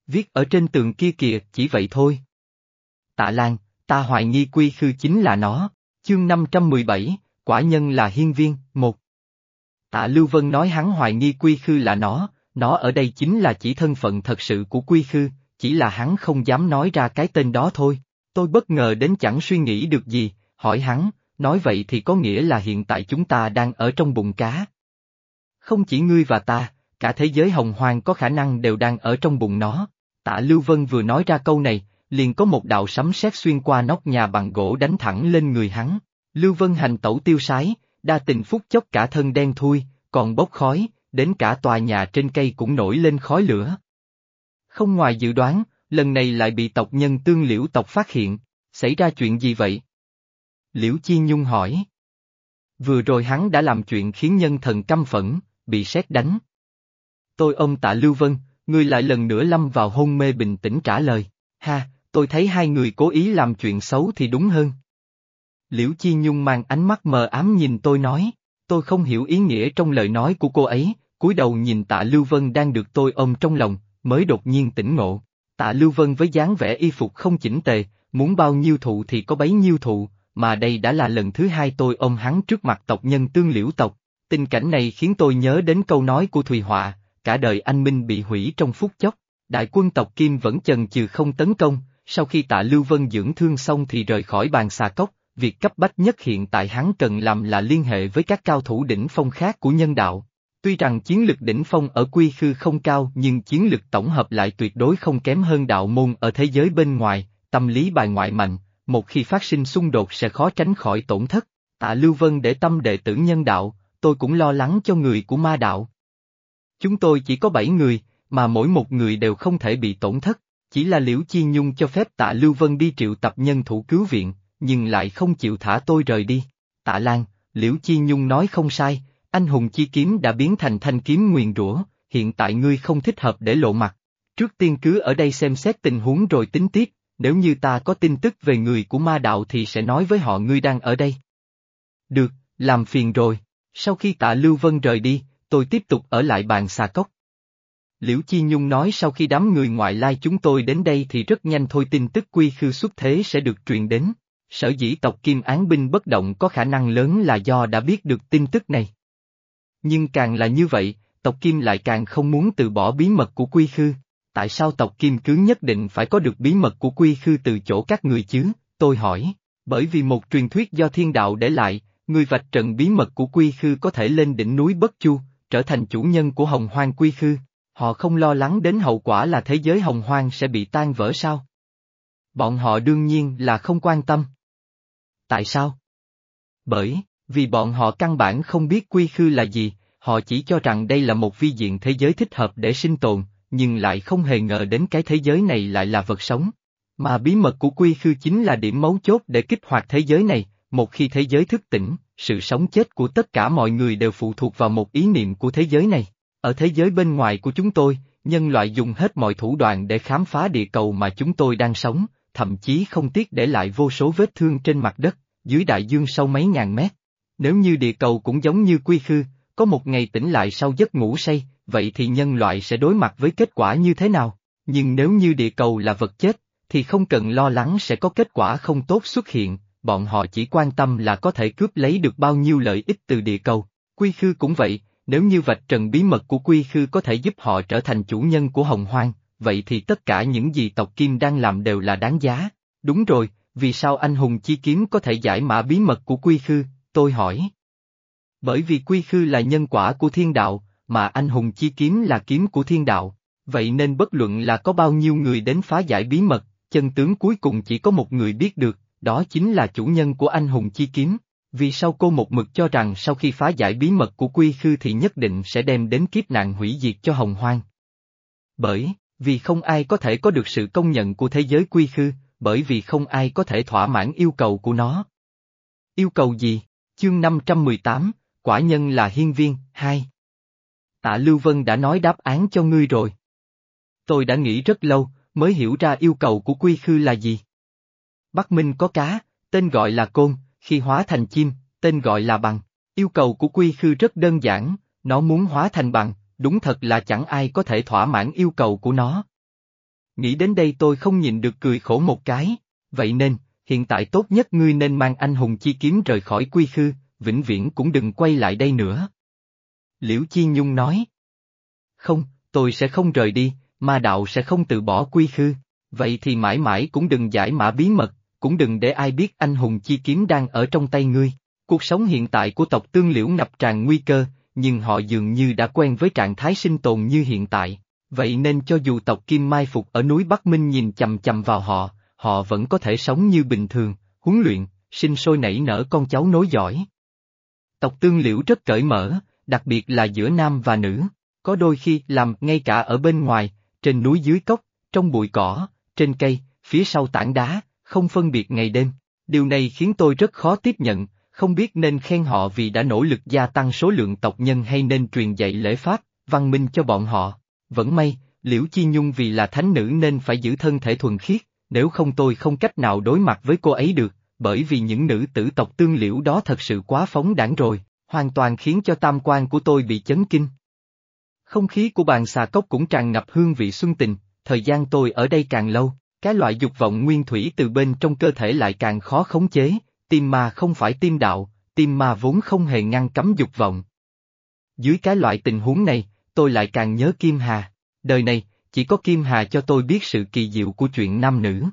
Viết ở trên tường kia kìa, chỉ vậy thôi. Tạ Lan, ta hoài nghi quy khư chính là nó, chương 517, quả nhân là hiên viên, một. Tạ Lưu Vân nói hắn hoài nghi quy khư là nó, nó ở đây chính là chỉ thân phận thật sự của quy khư, chỉ là hắn không dám nói ra cái tên đó thôi. Tôi bất ngờ đến chẳng suy nghĩ được gì, hỏi hắn, nói vậy thì có nghĩa là hiện tại chúng ta đang ở trong bụng cá. Không chỉ ngươi và ta, cả thế giới hồng hoang có khả năng đều đang ở trong bụng nó. Tạ Lưu Vân vừa nói ra câu này, liền có một đạo sấm sét xuyên qua nóc nhà bằng gỗ đánh thẳng lên người hắn. Lưu Vân hành tẩu tiêu sái, đa tình phúc chốc cả thân đen thui, còn bốc khói, đến cả tòa nhà trên cây cũng nổi lên khói lửa. Không ngoài dự đoán, lần này lại bị tộc nhân tương liễu tộc phát hiện, xảy ra chuyện gì vậy? Liễu Chi Nhung hỏi. Vừa rồi hắn đã làm chuyện khiến nhân thần căm phẫn, bị sét đánh. Tôi ôm tạ Lưu Vân, người lại lần nữa lâm vào hôn mê bình tĩnh trả lời, ha, tôi thấy hai người cố ý làm chuyện xấu thì đúng hơn. Liễu Chi Nhung mang ánh mắt mờ ám nhìn tôi nói, tôi không hiểu ý nghĩa trong lời nói của cô ấy, cúi đầu nhìn tạ Lưu Vân đang được tôi ôm trong lòng, mới đột nhiên tỉnh ngộ. Tạ Lưu Vân với dáng vẻ y phục không chỉnh tề, muốn bao nhiêu thụ thì có bấy nhiêu thụ, mà đây đã là lần thứ hai tôi ôm hắn trước mặt tộc nhân tương liễu tộc. Tình cảnh này khiến tôi nhớ đến câu nói của Thùy Họa, cả đời anh Minh bị hủy trong phút chốc. Đại quân tộc Kim vẫn chần chừ không tấn công, sau khi tạ Lưu Vân dưỡng thương xong thì rời khỏi bàn xà cốc, việc cấp bách nhất hiện tại hắn cần làm là liên hệ với các cao thủ đỉnh phong khác của nhân đạo. Tuy rằng chiến lực đỉnh phong ở quy khư không cao nhưng chiến lực tổng hợp lại tuyệt đối không kém hơn đạo môn ở thế giới bên ngoài, tâm lý bài ngoại mạnh, một khi phát sinh xung đột sẽ khó tránh khỏi tổn thất. Tạ Lưu Vân để tâm đệ tử nhân đạo, tôi cũng lo lắng cho người của ma đạo. Chúng tôi chỉ có bảy người, mà mỗi một người đều không thể bị tổn thất, chỉ là Liễu Chi Nhung cho phép Tạ Lưu Vân đi triệu tập nhân thủ cứu viện, nhưng lại không chịu thả tôi rời đi. Tạ Lan, Liễu Chi Nhung nói không sai, anh hùng chi kiếm đã biến thành thanh kiếm nguyền rủa, hiện tại ngươi không thích hợp để lộ mặt. Trước tiên cứ ở đây xem xét tình huống rồi tính tiếp, nếu như ta có tin tức về người của ma đạo thì sẽ nói với họ ngươi đang ở đây. Được, làm phiền rồi. Sau khi tạ Lưu Vân rời đi, tôi tiếp tục ở lại bàn xà cốc. Liễu Chi Nhung nói sau khi đám người ngoại lai chúng tôi đến đây thì rất nhanh thôi tin tức quy khư xuất thế sẽ được truyền đến. Sở dĩ tộc Kim Án binh bất động có khả năng lớn là do đã biết được tin tức này. Nhưng càng là như vậy, tộc Kim lại càng không muốn từ bỏ bí mật của Quy Khư. Tại sao tộc Kim cứ nhất định phải có được bí mật của Quy Khư từ chỗ các người chứ? Tôi hỏi. Bởi vì một truyền thuyết do thiên đạo để lại, người vạch trận bí mật của Quy Khư có thể lên đỉnh núi Bất Chu, trở thành chủ nhân của Hồng Hoang Quy Khư. Họ không lo lắng đến hậu quả là thế giới Hồng Hoang sẽ bị tan vỡ sao? Bọn họ đương nhiên là không quan tâm. Tại sao? Bởi, vì bọn họ căn bản không biết quy khư là gì, họ chỉ cho rằng đây là một vi diện thế giới thích hợp để sinh tồn, nhưng lại không hề ngờ đến cái thế giới này lại là vật sống. Mà bí mật của quy khư chính là điểm mấu chốt để kích hoạt thế giới này, một khi thế giới thức tỉnh, sự sống chết của tất cả mọi người đều phụ thuộc vào một ý niệm của thế giới này. Ở thế giới bên ngoài của chúng tôi, nhân loại dùng hết mọi thủ đoạn để khám phá địa cầu mà chúng tôi đang sống, thậm chí không tiếc để lại vô số vết thương trên mặt đất, dưới đại dương sâu mấy ngàn mét. Nếu như địa cầu cũng giống như quy khư, có một ngày tỉnh lại sau giấc ngủ say, vậy thì nhân loại sẽ đối mặt với kết quả như thế nào? Nhưng nếu như địa cầu là vật chết, thì không cần lo lắng sẽ có kết quả không tốt xuất hiện, bọn họ chỉ quan tâm là có thể cướp lấy được bao nhiêu lợi ích từ địa cầu. Quy khư cũng vậy, nếu như vạch trần bí mật của quy khư có thể giúp họ trở thành chủ nhân của hồng hoang, vậy thì tất cả những gì tộc Kim đang làm đều là đáng giá. Đúng rồi, vì sao anh hùng chi kiếm có thể giải mã bí mật của quy khư, tôi hỏi. Bởi vì quy khư là nhân quả của thiên đạo, mà anh hùng chi kiếm là kiếm của thiên đạo, vậy nên bất luận là có bao nhiêu người đến phá giải bí mật, chân tướng cuối cùng chỉ có một người biết được, đó chính là chủ nhân của anh hùng chi kiếm. Vì sao cô một mực cho rằng sau khi phá giải bí mật của quy khư thì nhất định sẽ đem đến kiếp nạn hủy diệt cho hồng hoang? Bởi, vì không ai có thể có được sự công nhận của thế giới quy khư, bởi vì không ai có thể thỏa mãn yêu cầu của nó. Yêu cầu gì? Chương 518, quả nhân là hiên viên, 2. Tạ Lưu Vân đã nói đáp án cho ngươi rồi. Tôi đã nghĩ rất lâu, mới hiểu ra yêu cầu của quy khư là gì. Bắc Minh có cá, tên gọi là côn, khi hóa thành chim, tên gọi là bằng. Yêu cầu của quy khư rất đơn giản, nó muốn hóa thành bằng, đúng thật là chẳng ai có thể thỏa mãn yêu cầu của nó. Nghĩ đến đây tôi không nhìn được cười khổ một cái, vậy nên, hiện tại tốt nhất ngươi nên mang anh hùng chi kiếm rời khỏi quy khư, vĩnh viễn cũng đừng quay lại đây nữa. Liễu Chi Nhung nói. Không, tôi sẽ không rời đi, ma đạo sẽ không từ bỏ quy khư, vậy thì mãi mãi cũng đừng giải mã bí mật, cũng đừng để ai biết anh hùng chi kiếm đang ở trong tay ngươi. Cuộc sống hiện tại của tộc tương liễu ngập tràn nguy cơ, nhưng họ dường như đã quen với trạng thái sinh tồn như hiện tại, vậy nên cho dù tộc Kim Mai Phục ở núi Bắc Minh nhìn chầm chầm vào họ, họ vẫn có thể sống như bình thường, huấn luyện, sinh sôi nảy nở con cháu nối giỏi. Tộc tương liễu rất cởi mở, đặc biệt là giữa nam và nữ, có đôi khi làm ngay cả ở bên ngoài, trên núi dưới cốc, trong bụi cỏ, trên cây, phía sau tảng đá, không phân biệt ngày đêm. Điều này khiến tôi rất khó tiếp nhận, không biết nên khen họ vì đã nỗ lực gia tăng số lượng tộc nhân hay nên truyền dạy lễ pháp, văn minh cho bọn họ. Vẫn may, Liễu Chi Nhung vì là thánh nữ nên phải giữ thân thể thuần khiết, nếu không tôi không cách nào đối mặt với cô ấy được, bởi vì những nữ tử tộc tương liễu đó thật sự quá phóng đảng rồi, hoàn toàn khiến cho tam quan của tôi bị chấn kinh. Không khí của bàn xà cốc cũng tràn ngập hương vị xuân tình, thời gian tôi ở đây càng lâu, cái loại dục vọng nguyên thủy từ bên trong cơ thể lại càng khó khống chế, tim ma không phải tim đạo, tim ma vốn không hề ngăn cấm dục vọng. Dưới cái loại tình huống này, tôi lại càng nhớ Kim Hà, đời này, chỉ có Kim Hà cho tôi biết sự kỳ diệu của chuyện nam nữ.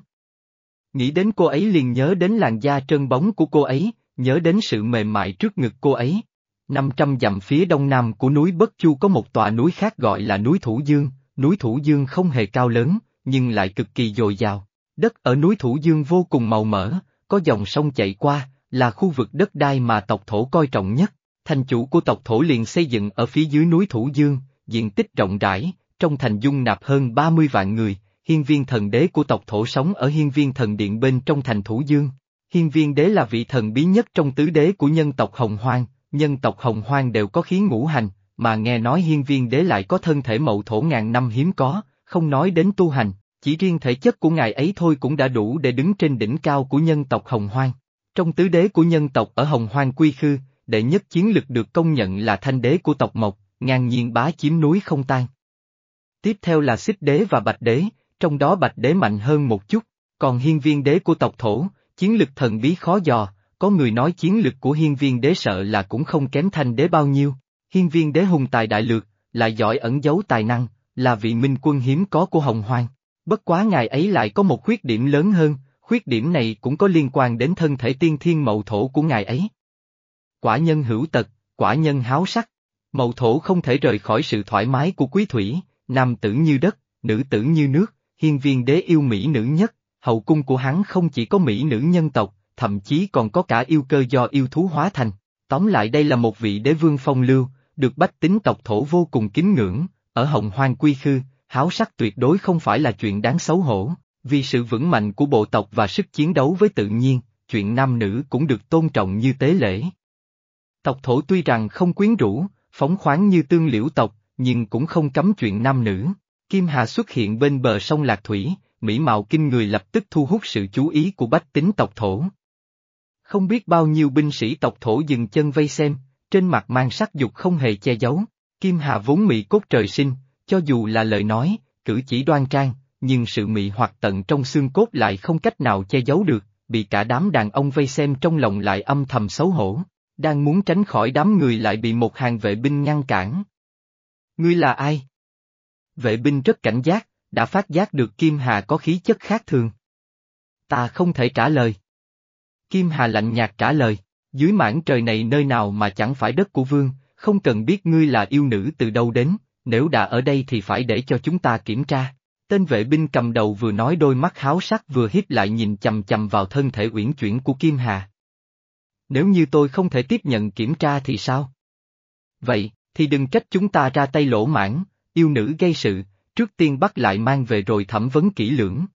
Nghĩ đến cô ấy liền nhớ đến làn da trơn bóng của cô ấy, nhớ đến sự mềm mại trước ngực cô ấy. 500 dặm phía đông nam của núi Bất Chu có một tòa núi khác gọi là núi Thủ Dương, núi Thủ Dương không hề cao lớn, nhưng lại cực kỳ dồi dào. Đất ở núi Thủ Dương vô cùng màu mỡ, có dòng sông chạy qua, là khu vực đất đai mà tộc thổ coi trọng nhất. Thành chủ của tộc thổ liền xây dựng ở phía dưới núi Thủ Dương, diện tích rộng rãi, trong thành dung nạp hơn 30 vạn người, hiên viên thần đế của tộc thổ sống ở hiên viên thần điện bên trong thành Thủ Dương. Hiên viên đế là vị thần bí nhất trong tứ đế của nhân tộc Hồng Hoang, nhân tộc Hồng Hoang đều có khí ngũ hành, mà nghe nói hiên viên đế lại có thân thể mậu thổ ngàn năm hiếm có, không nói đến tu hành, chỉ riêng thể chất của ngài ấy thôi cũng đã đủ để đứng trên đỉnh cao của nhân tộc Hồng Hoang. Trong tứ đế của nhân tộc ở Hồng Hoang Quy Khư, đệ nhất chiến lực được công nhận là thanh đế của tộc Mộc, ngang nhiên bá chiếm núi không tan. Tiếp theo là xích đế và bạch đế, trong đó bạch đế mạnh hơn một chút, còn hiên viên đế của tộc thổ, chiến lực thần bí khó dò, có người nói chiến lực của hiên viên đế sợ là cũng không kém thanh đế bao nhiêu. Hiên viên đế hùng tài đại lược, lại giỏi ẩn giấu tài năng, là vị minh quân hiếm có của Hồng Hoang. Bất quá ngài ấy lại có một khuyết điểm lớn hơn, khuyết điểm này cũng có liên quan đến thân thể tiên thiên mậu thổ của ngài ấy. Quả nhân hữu tật, quả nhân háo sắc. Mậu thổ không thể rời khỏi sự thoải mái của quý thủy, nam tử như đất, nữ tử như nước, hiên viên đế yêu mỹ nữ nhất, hậu cung của hắn không chỉ có mỹ nữ nhân tộc, thậm chí còn có cả yêu cơ do yêu thú hóa thành. Tóm lại đây là một vị đế vương phong lưu, được bách tính tộc thổ vô cùng kính ngưỡng, ở hồng hoang quy khư, háo sắc tuyệt đối không phải là chuyện đáng xấu hổ, vì sự vững mạnh của bộ tộc và sức chiến đấu với tự nhiên, chuyện nam nữ cũng được tôn trọng như tế lễ. Tộc thổ tuy rằng không quyến rũ, phóng khoáng như tương liễu tộc, nhưng cũng không cấm chuyện nam nữ. Kim Hà xuất hiện bên bờ sông Lạc Thủy, mỹ mạo kinh người lập tức thu hút sự chú ý của bách tính tộc thổ. Không biết bao nhiêu binh sĩ tộc thổ dừng chân vây xem, trên mặt mang sắc dục không hề che giấu. Kim Hà vốn mỹ cốt trời sinh, cho dù là lời nói, cử chỉ đoan trang, nhưng sự mị hoặc tận trong xương cốt lại không cách nào che giấu được, bị cả đám đàn ông vây xem trong lòng lại âm thầm xấu hổ, đang muốn tránh khỏi đám người lại bị một hàng vệ binh ngăn cản. Ngươi là ai? Vệ binh rất cảnh giác, đã phát giác được Kim Hà có khí chất khác thường. Ta không thể trả lời. Kim Hà lạnh nhạt trả lời, dưới mảng trời này nơi nào mà chẳng phải đất của vương, không cần biết ngươi là yêu nữ từ đâu đến, nếu đã ở đây thì phải để cho chúng ta kiểm tra. Tên vệ binh cầm đầu vừa nói đôi mắt háo sắc vừa hít lại nhìn chầm chầm vào thân thể uyển chuyển của Kim Hà. Nếu như tôi không thể tiếp nhận kiểm tra thì sao? Vậy, thì đừng trách chúng ta ra tay lỗ mãn, yêu nữ gây sự, trước tiên bắt lại mang về rồi thẩm vấn kỹ lưỡng.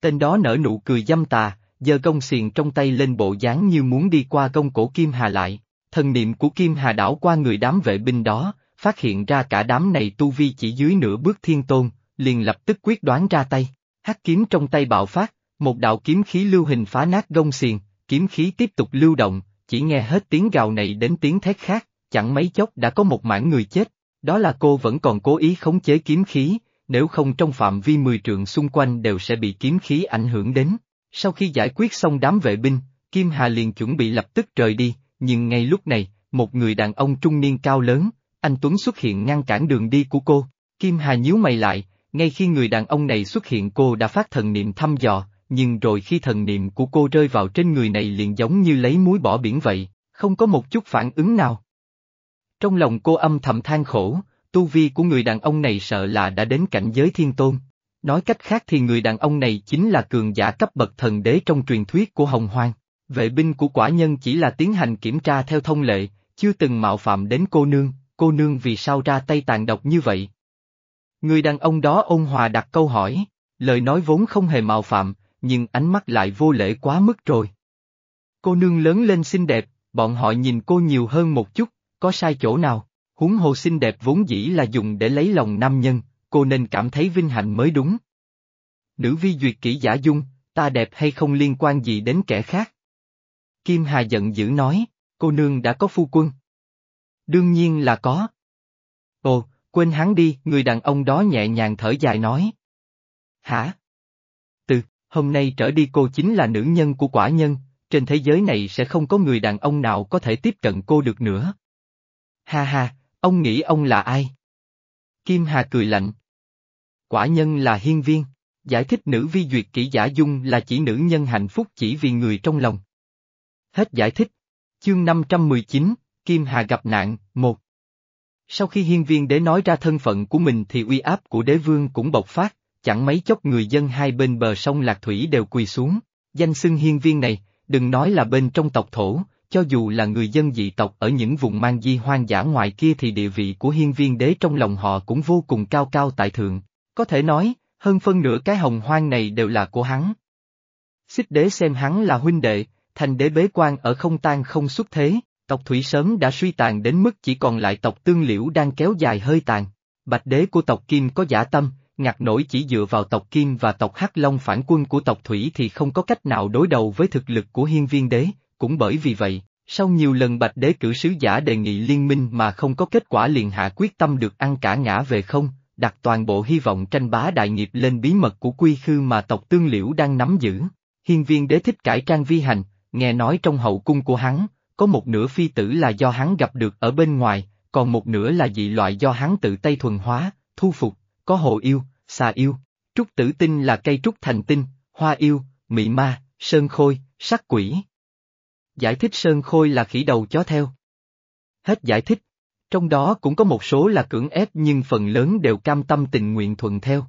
Tên đó nở nụ cười dâm tà, giơ gông xiền trong tay lên bộ dáng như muốn đi qua gông cổ Kim Hà lại, thần niệm của Kim Hà đảo qua người đám vệ binh đó, phát hiện ra cả đám này tu vi chỉ dưới nửa bước thiên tôn, liền lập tức quyết đoán ra tay. Hắc kiếm trong tay bạo phát, một đạo kiếm khí lưu hình phá nát gông xiềng, kiếm khí tiếp tục lưu động, chỉ nghe hết tiếng gào này đến tiếng thét khác, chẳng mấy chốc đã có một mảng người chết. Đó là cô vẫn còn cố ý khống chế kiếm khí, nếu không trong phạm vi 10 trượng xung quanh đều sẽ bị kiếm khí ảnh hưởng đến. Sau khi giải quyết xong đám vệ binh, Kim Hà liền chuẩn bị lập tức rời đi, nhưng ngay lúc này, một người đàn ông trung niên cao lớn, anh Tuấn xuất hiện ngăn cản đường đi của cô. Kim Hà nhíu mày lại, ngay khi người đàn ông này xuất hiện cô đã phát thần niệm thăm dò, nhưng rồi khi thần niệm của cô rơi vào trên người này liền giống như lấy muối bỏ biển vậy, không có một chút phản ứng nào. Trong lòng cô âm thầm than khổ, tu vi của người đàn ông này sợ là đã đến cảnh giới thiên tôn. Nói cách khác thì người đàn ông này chính là cường giả cấp bậc thần đế trong truyền thuyết của Hồng Hoang. Vệ binh của quả nhân chỉ là tiến hành kiểm tra theo thông lệ, chưa từng mạo phạm đến cô nương, cô nương vì sao ra tay tàn độc như vậy? Người đàn ông đó ôn hòa đặt câu hỏi, lời nói vốn không hề mạo phạm, nhưng ánh mắt lại vô lễ quá mức rồi. Cô nương lớn lên xinh đẹp, bọn họ nhìn cô nhiều hơn một chút, có sai chỗ nào? Huống hồ xinh đẹp vốn dĩ là dùng để lấy lòng nam nhân, cô nên cảm thấy vinh hạnh mới đúng. Nữ vi duyệt kỹ giả dung, ta đẹp hay không liên quan gì đến kẻ khác. Kim Hà giận dữ nói, cô nương đã có phu quân. Đương nhiên là có. Ồ, quên hắn đi, người đàn ông đó nhẹ nhàng thở dài nói. Hả? Từ, hôm nay trở đi cô chính là nữ nhân của quả nhân, trên thế giới này sẽ không có người đàn ông nào có thể tiếp cận cô được nữa. Ha ha, ông nghĩ ông là ai? Kim Hà cười lạnh. Quả nhân là hiên viên, giải thích nữ vi duyệt kỹ giả dung là chỉ nữ nhân hạnh phúc chỉ vì người trong lòng. Hết giải thích. Chương 519, Kim Hà gặp nạn, một. Sau khi hiên viên đế nói ra thân phận của mình thì uy áp của đế vương cũng bộc phát, chẳng mấy chốc người dân hai bên bờ sông Lạc Thủy đều quỳ xuống. Danh xưng hiên viên này, đừng nói là bên trong tộc thổ, cho dù là người dân dị tộc ở những vùng mang di hoang dã ngoài kia thì địa vị của hiên viên đế trong lòng họ cũng vô cùng cao cao tại thượng. Có thể nói, hơn phân nửa cái hồng hoang này đều là của hắn. Xích đế xem hắn là huynh đệ, thành đế bế quan ở không tan không xuất thế, tộc thủy sớm đã suy tàn đến mức chỉ còn lại tộc tương liễu đang kéo dài hơi tàn. Bạch đế của tộc Kim có giả tâm, ngặt nổi chỉ dựa vào tộc Kim và tộc Hắc Long phản quân của tộc Thủy thì không có cách nào đối đầu với thực lực của hiên viên đế, cũng bởi vì vậy, sau nhiều lần Bạch đế cử sứ giả đề nghị liên minh mà không có kết quả liền hạ quyết tâm được ăn cả ngã về không, đặt toàn bộ hy vọng tranh bá đại nghiệp lên bí mật của quy khư mà tộc tương liễu đang nắm giữ. Hiên viên đế thích cải trang vi hành, nghe nói trong hậu cung của hắn, có một nửa phi tử là do hắn gặp được ở bên ngoài, còn một nửa là dị loại do hắn tự tay thuần hóa, thu phục, có hồ yêu, xà yêu, trúc tử tinh là cây trúc thành tinh, hoa yêu, mị ma, sơn khôi, sắc quỷ. Giải thích sơn khôi là khỉ đầu chó theo. Hết giải thích. Trong đó cũng có một số là cưỡng ép nhưng phần lớn đều cam tâm tình nguyện thuận theo.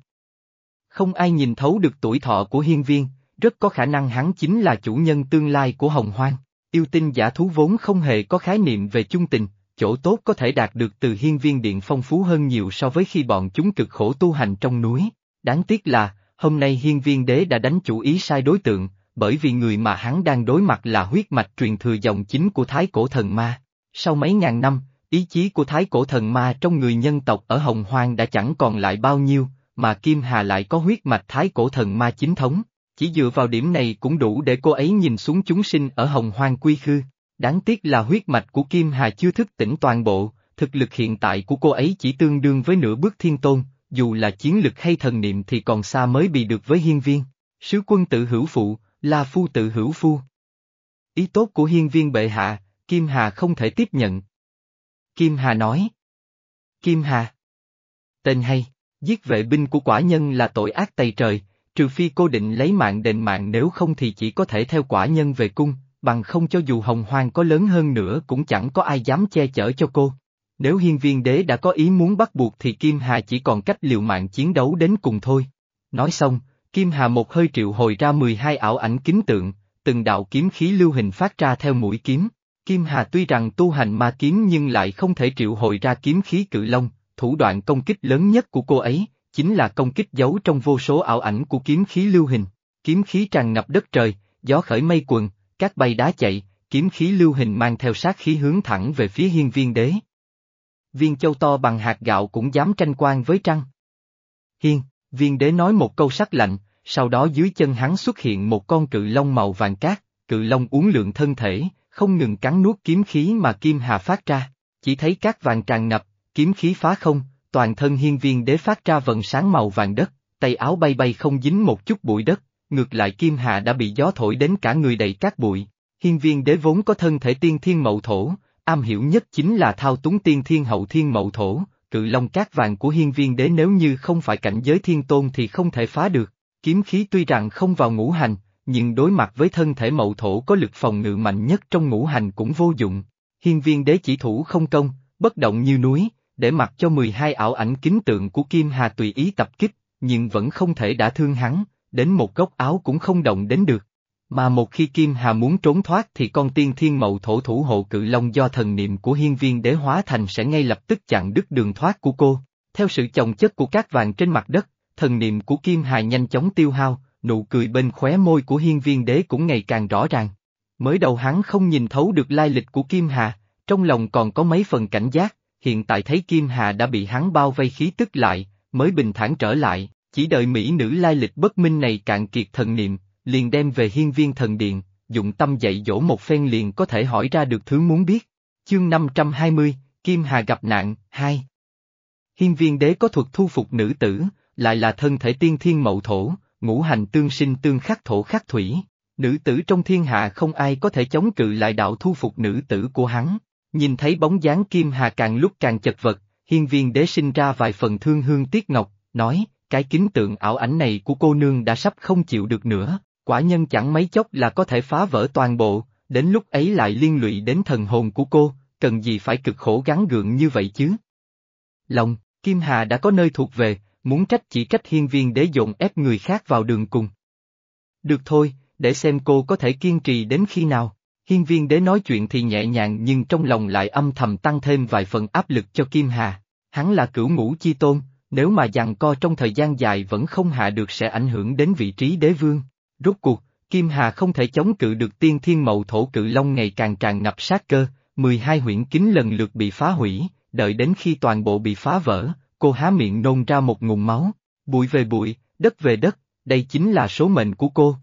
Không ai nhìn thấu được tuổi thọ của hiên viên, rất có khả năng hắn chính là chủ nhân tương lai của hồng hoang. Yêu tinh giả thú vốn không hề có khái niệm về chung tình, chỗ tốt có thể đạt được từ hiên viên điện phong phú hơn nhiều so với khi bọn chúng cực khổ tu hành trong núi. Đáng tiếc là, hôm nay hiên viên đế đã đánh chủ ý sai đối tượng, bởi vì người mà hắn đang đối mặt là huyết mạch truyền thừa dòng chính của thái cổ thần ma. Sau mấy ngàn năm, ý chí của thái cổ thần ma trong người nhân tộc ở Hồng Hoang đã chẳng còn lại bao nhiêu, mà Kim Hà lại có huyết mạch thái cổ thần ma chính thống. Chỉ dựa vào điểm này cũng đủ để cô ấy nhìn xuống chúng sinh ở Hồng Hoang Quy Khư. Đáng tiếc là huyết mạch của Kim Hà chưa thức tỉnh toàn bộ, thực lực hiện tại của cô ấy chỉ tương đương với nửa bước thiên tôn, dù là chiến lực hay thần niệm thì còn xa mới bị được với hiên viên. Sứ quân tự hữu phụ, là Phu tự hữu phu. Ý tốt của hiên viên bệ hạ, Kim Hà không thể tiếp nhận. Kim Hà nói. Kim Hà. Tên hay, giết vệ binh của quả nhân là tội ác tày trời, trừ phi cô định lấy mạng đền mạng nếu không thì chỉ có thể theo quả nhân về cung, bằng không cho dù hồng hoang có lớn hơn nữa cũng chẳng có ai dám che chở cho cô. Nếu hiên viên đế đã có ý muốn bắt buộc thì Kim Hà chỉ còn cách liều mạng chiến đấu đến cùng thôi. Nói xong, Kim Hà một hơi triệu hồi ra 12 ảo ảnh kính tượng, từng đạo kiếm khí lưu hình phát ra theo mũi kiếm. Kim Hà tuy rằng tu hành ma kiếm nhưng lại không thể triệu hồi ra kiếm khí cự long, thủ đoạn công kích lớn nhất của cô ấy, chính là công kích giấu trong vô số ảo ảnh của kiếm khí lưu hình. Kiếm khí tràn ngập đất trời, gió khởi mây quần, các bay đá chạy, kiếm khí lưu hình mang theo sát khí hướng thẳng về phía hiên viên đế. Viên châu to bằng hạt gạo cũng dám tranh quan với trăng. Hiên, Viên đế nói một câu sắc lạnh, sau đó dưới chân hắn xuất hiện một con cự long màu vàng cát, cự long uống lượng thân thể, không ngừng cắn nuốt kiếm khí mà Kim Hà phát ra, chỉ thấy cát vàng tràn ngập, kiếm khí phá không, toàn thân hiên viên đế phát ra vần sáng màu vàng đất, tay áo bay bay không dính một chút bụi đất, ngược lại Kim Hà đã bị gió thổi đến cả người đầy cát bụi. Hiên viên đế vốn có thân thể tiên thiên mậu thổ, am hiểu nhất chính là thao túng tiên thiên hậu thiên mậu thổ, cự long cát vàng của hiên viên đế nếu như không phải cảnh giới thiên tôn thì không thể phá được. Kiếm khí tuy rằng không vào ngũ hành, nhưng đối mặt với thân thể mậu thổ có lực phòng ngự mạnh nhất trong ngũ hành cũng vô dụng. Hiên viên đế chỉ thủ không công, bất động như núi, để mặc cho 12 ảo ảnh kính tượng của Kim Hà tùy ý tập kích, nhưng vẫn không thể đả thương hắn, đến một góc áo cũng không động đến được. Mà một khi Kim Hà muốn trốn thoát thì con tiên thiên mậu thổ thủ hộ cự long do thần niệm của hiên viên đế hóa thành sẽ ngay lập tức chặn đứt đường thoát của cô. Theo sự chồng chất của cát vàng trên mặt đất, thần niệm của Kim Hà nhanh chóng tiêu hao, nụ cười bên khóe môi của hiên viên đế cũng ngày càng rõ ràng. Mới đầu hắn không nhìn thấu được lai lịch của Kim Hà, trong lòng còn có mấy phần cảnh giác, hiện tại thấy Kim Hà đã bị hắn bao vây khí tức lại, mới bình thản trở lại, chỉ đợi mỹ nữ lai lịch bất minh này cạn kiệt thần niệm, liền đem về hiên viên thần điện, dụng tâm dạy dỗ một phen liền có thể hỏi ra được thứ muốn biết. Chương 520, Kim Hà gặp nạn, 2 Hiên viên đế có thuật thu phục nữ tử, lại là thân thể tiên thiên mậu thổ, ngũ hành tương sinh tương khắc thổ khắc thủy. Nữ tử trong thiên hạ không ai có thể chống cự lại đạo thu phục nữ tử của hắn. Nhìn thấy bóng dáng Kim Hà càng lúc càng chật vật, hiên viên đế sinh ra vài phần thương hương tiếc ngọc, nói, cái kính tượng ảo ảnh này của cô nương đã sắp không chịu được nữa, quả nhân chẳng mấy chốc là có thể phá vỡ toàn bộ, đến lúc ấy lại liên lụy đến thần hồn của cô, cần gì phải cực khổ gắng gượng như vậy chứ? Lòng, Kim Hà đã có nơi thuộc về, muốn trách chỉ trách hiên viên đế dồn ép người khác vào đường cùng. Được thôi, để xem cô có thể kiên trì đến khi nào. Hiên viên đế nói chuyện thì nhẹ nhàng nhưng trong lòng lại âm thầm tăng thêm vài phần áp lực cho Kim Hà. Hắn là cửu ngũ chi tôn, nếu mà dằn co trong thời gian dài vẫn không hạ được sẽ ảnh hưởng đến vị trí đế vương. Rốt cuộc, Kim Hà không thể chống cự được tiên thiên mậu thổ cự long ngày càng tràn ngập sát cơ, 12 huyện kính lần lượt bị phá hủy, đợi đến khi toàn bộ bị phá vỡ, cô há miệng nôn ra một ngụm máu, bụi về bụi, đất về đất, đây chính là số mệnh của cô.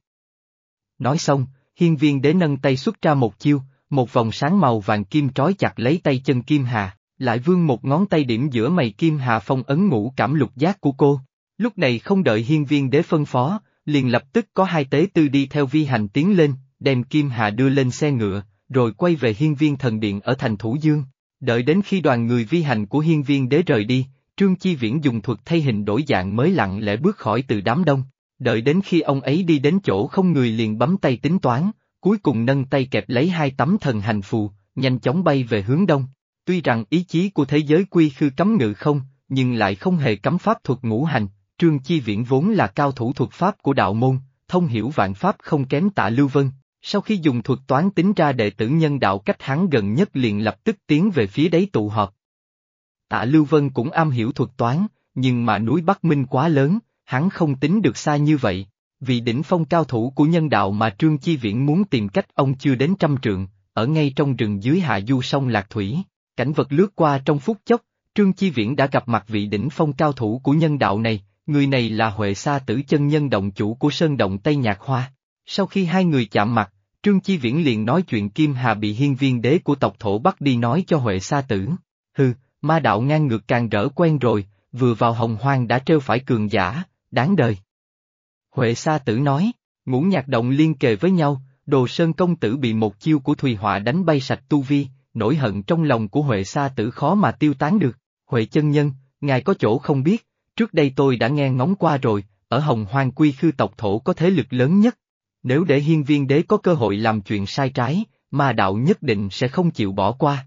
Nói xong, hiên viên đế nâng tay xuất ra một chiêu, một vòng sáng màu vàng kim trói chặt lấy tay chân Kim Hà, lại vươn một ngón tay điểm giữa mày Kim Hà phong ấn ngũ cảm lục giác của cô. Lúc này không đợi hiên viên đế phân phó, liền lập tức có hai tế tư đi theo vi hành tiến lên, đem Kim Hà đưa lên xe ngựa, rồi quay về hiên viên thần điện ở thành Thủ Dương. Đợi đến khi đoàn người vi hành của hiên viên đế rời đi, Trương Chi Viễn dùng thuật thay hình đổi dạng mới lặng lẽ bước khỏi từ đám đông. Đợi đến khi ông ấy đi đến chỗ không người liền bấm tay tính toán, cuối cùng nâng tay kẹp lấy hai tấm thần hành phù, nhanh chóng bay về hướng đông. Tuy rằng ý chí của thế giới quy khư cấm ngự không, nhưng lại không hề cấm pháp thuật ngũ hành, Trương Chi Viễn vốn là cao thủ thuật pháp của đạo môn, thông hiểu vạn pháp không kém tạ Lưu Vân. Sau khi dùng thuật toán tính ra đệ tử nhân đạo cách hắn gần nhất liền lập tức tiến về phía đấy tụ họp. Tạ Lưu Vân cũng am hiểu thuật toán, nhưng mà núi Bắc Minh quá lớn, hắn không tính được xa như vậy. Vì đỉnh phong cao thủ của nhân đạo mà Trương Chi Viễn muốn tìm cách ông chưa đến trăm trượng, ở ngay trong rừng dưới hạ du sông Lạc Thủy, cảnh vật lướt qua trong phút chốc, Trương Chi Viễn đã gặp mặt vị đỉnh phong cao thủ của nhân đạo này, người này là Huệ Sa Tử chân nhân động chủ của Sơn Động Tây Nhạc Hoa. Sau khi hai người chạm mặt, Trương Chi Viễn liền nói chuyện Kim Hà bị hiên viên đế của tộc thổ bắt đi nói cho Huệ Sa Tử. Hừ, ma đạo ngang ngược càng rỡ quen rồi, vừa vào hồng hoang đã trêu phải cường giả, đáng đời. Huệ Sa Tử nói, ngũ nhạc động liên kề với nhau, đồ sơn công tử bị một chiêu của Thùy Họa đánh bay sạch tu vi, nỗi hận trong lòng của Huệ Sa Tử khó mà tiêu tán được. Huệ chân nhân, ngài có chỗ không biết, trước đây tôi đã nghe ngóng qua rồi, ở Hồng Hoang Quy Khư tộc thổ có thế lực lớn nhất. Nếu để hiên viên đế có cơ hội làm chuyện sai trái, ma đạo nhất định sẽ không chịu bỏ qua.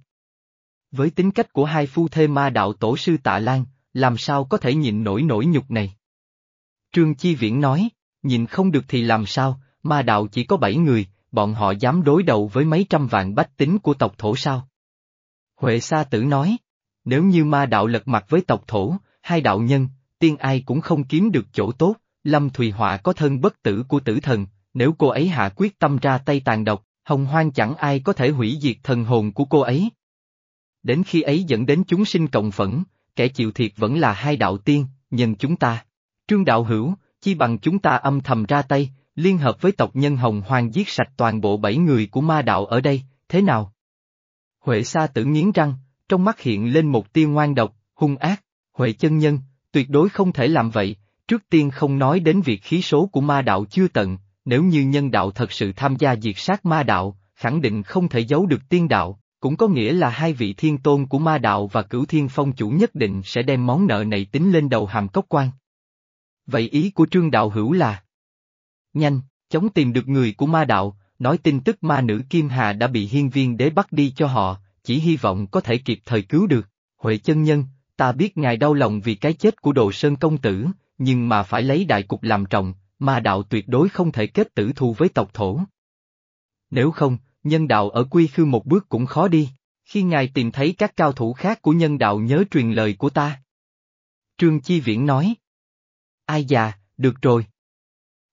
Với tính cách của hai phu thê ma đạo tổ sư tạ Lan, làm sao có thể nhịn nổi nổi nhục này? Trương Chi Viễn nói, nhìn không được thì làm sao, ma đạo chỉ có bảy người, bọn họ dám đối đầu với mấy trăm vạn bách tính của tộc thổ sao? Huệ Sa Tử nói, nếu như ma đạo lật mặt với tộc thổ, hai đạo nhân, tiên ai cũng không kiếm được chỗ tốt, Lâm Thùy Họa có thân bất tử của tử thần, nếu cô ấy hạ quyết tâm ra tay tàn độc, hồng hoang chẳng ai có thể hủy diệt thần hồn của cô ấy. Đến khi ấy dẫn đến chúng sinh cộng phẫn, kẻ chịu thiệt vẫn là hai đạo tiên, nhân chúng ta. Trương Đạo Hữu, chi bằng chúng ta âm thầm ra tay, liên hợp với tộc nhân Hồng Hoàng giết sạch toàn bộ bảy người của ma đạo ở đây, thế nào? Huệ Sa tử nghiến răng, trong mắt hiện lên một tia ngoan độc, hung ác, Huệ chân nhân, tuyệt đối không thể làm vậy, trước tiên không nói đến việc khí số của ma đạo chưa tận, nếu như nhân đạo thật sự tham gia diệt sát ma đạo, khẳng định không thể giấu được tiên đạo, cũng có nghĩa là hai vị thiên tôn của ma đạo và cửu thiên phong chủ nhất định sẽ đem món nợ này tính lên đầu hàm cốc quan. Vậy ý của trương đạo hữu là Nhanh, chống tìm được người của ma đạo, nói tin tức ma nữ Kim Hà đã bị hiên viên đế bắt đi cho họ, chỉ hy vọng có thể kịp thời cứu được. Huệ chân nhân, ta biết ngài đau lòng vì cái chết của đồ sơn công tử, nhưng mà phải lấy đại cục làm trọng, ma đạo tuyệt đối không thể kết tử thù với tộc thổ. Nếu không, nhân đạo ở quy khư một bước cũng khó đi, khi ngài tìm thấy các cao thủ khác của nhân đạo nhớ truyền lời của ta. Trương Chi Viễn nói. Ai già, được rồi.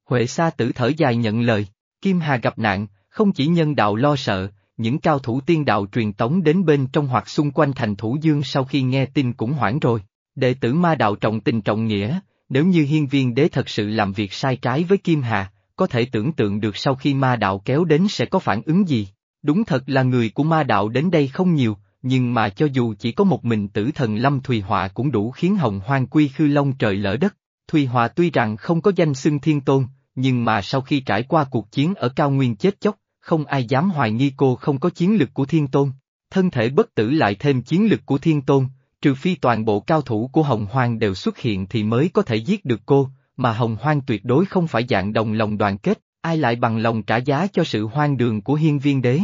Huệ Sa tử thở dài nhận lời, Kim Hà gặp nạn, không chỉ nhân đạo lo sợ, những cao thủ tiên đạo truyền tống đến bên trong hoặc xung quanh thành thủ dương sau khi nghe tin cũng hoảng rồi. Đệ tử ma đạo trọng tình trọng nghĩa, nếu như hiên viên đế thật sự làm việc sai trái với Kim Hà, có thể tưởng tượng được sau khi ma đạo kéo đến sẽ có phản ứng gì. Đúng thật là người của ma đạo đến đây không nhiều, nhưng mà cho dù chỉ có một mình tử thần Lâm Thùy Họa cũng đủ khiến hồng hoang quy khư long trời lỡ đất. Thùy Họa tuy rằng không có danh xưng thiên tôn, nhưng mà sau khi trải qua cuộc chiến ở cao nguyên chết chóc, không ai dám hoài nghi cô không có chiến lực của thiên tôn. Thân thể bất tử lại thêm chiến lực của thiên tôn, trừ phi toàn bộ cao thủ của Hồng Hoang đều xuất hiện thì mới có thể giết được cô, mà Hồng Hoang tuyệt đối không phải dạng đồng lòng đoàn kết, ai lại bằng lòng trả giá cho sự hoang đường của hiên viên đế.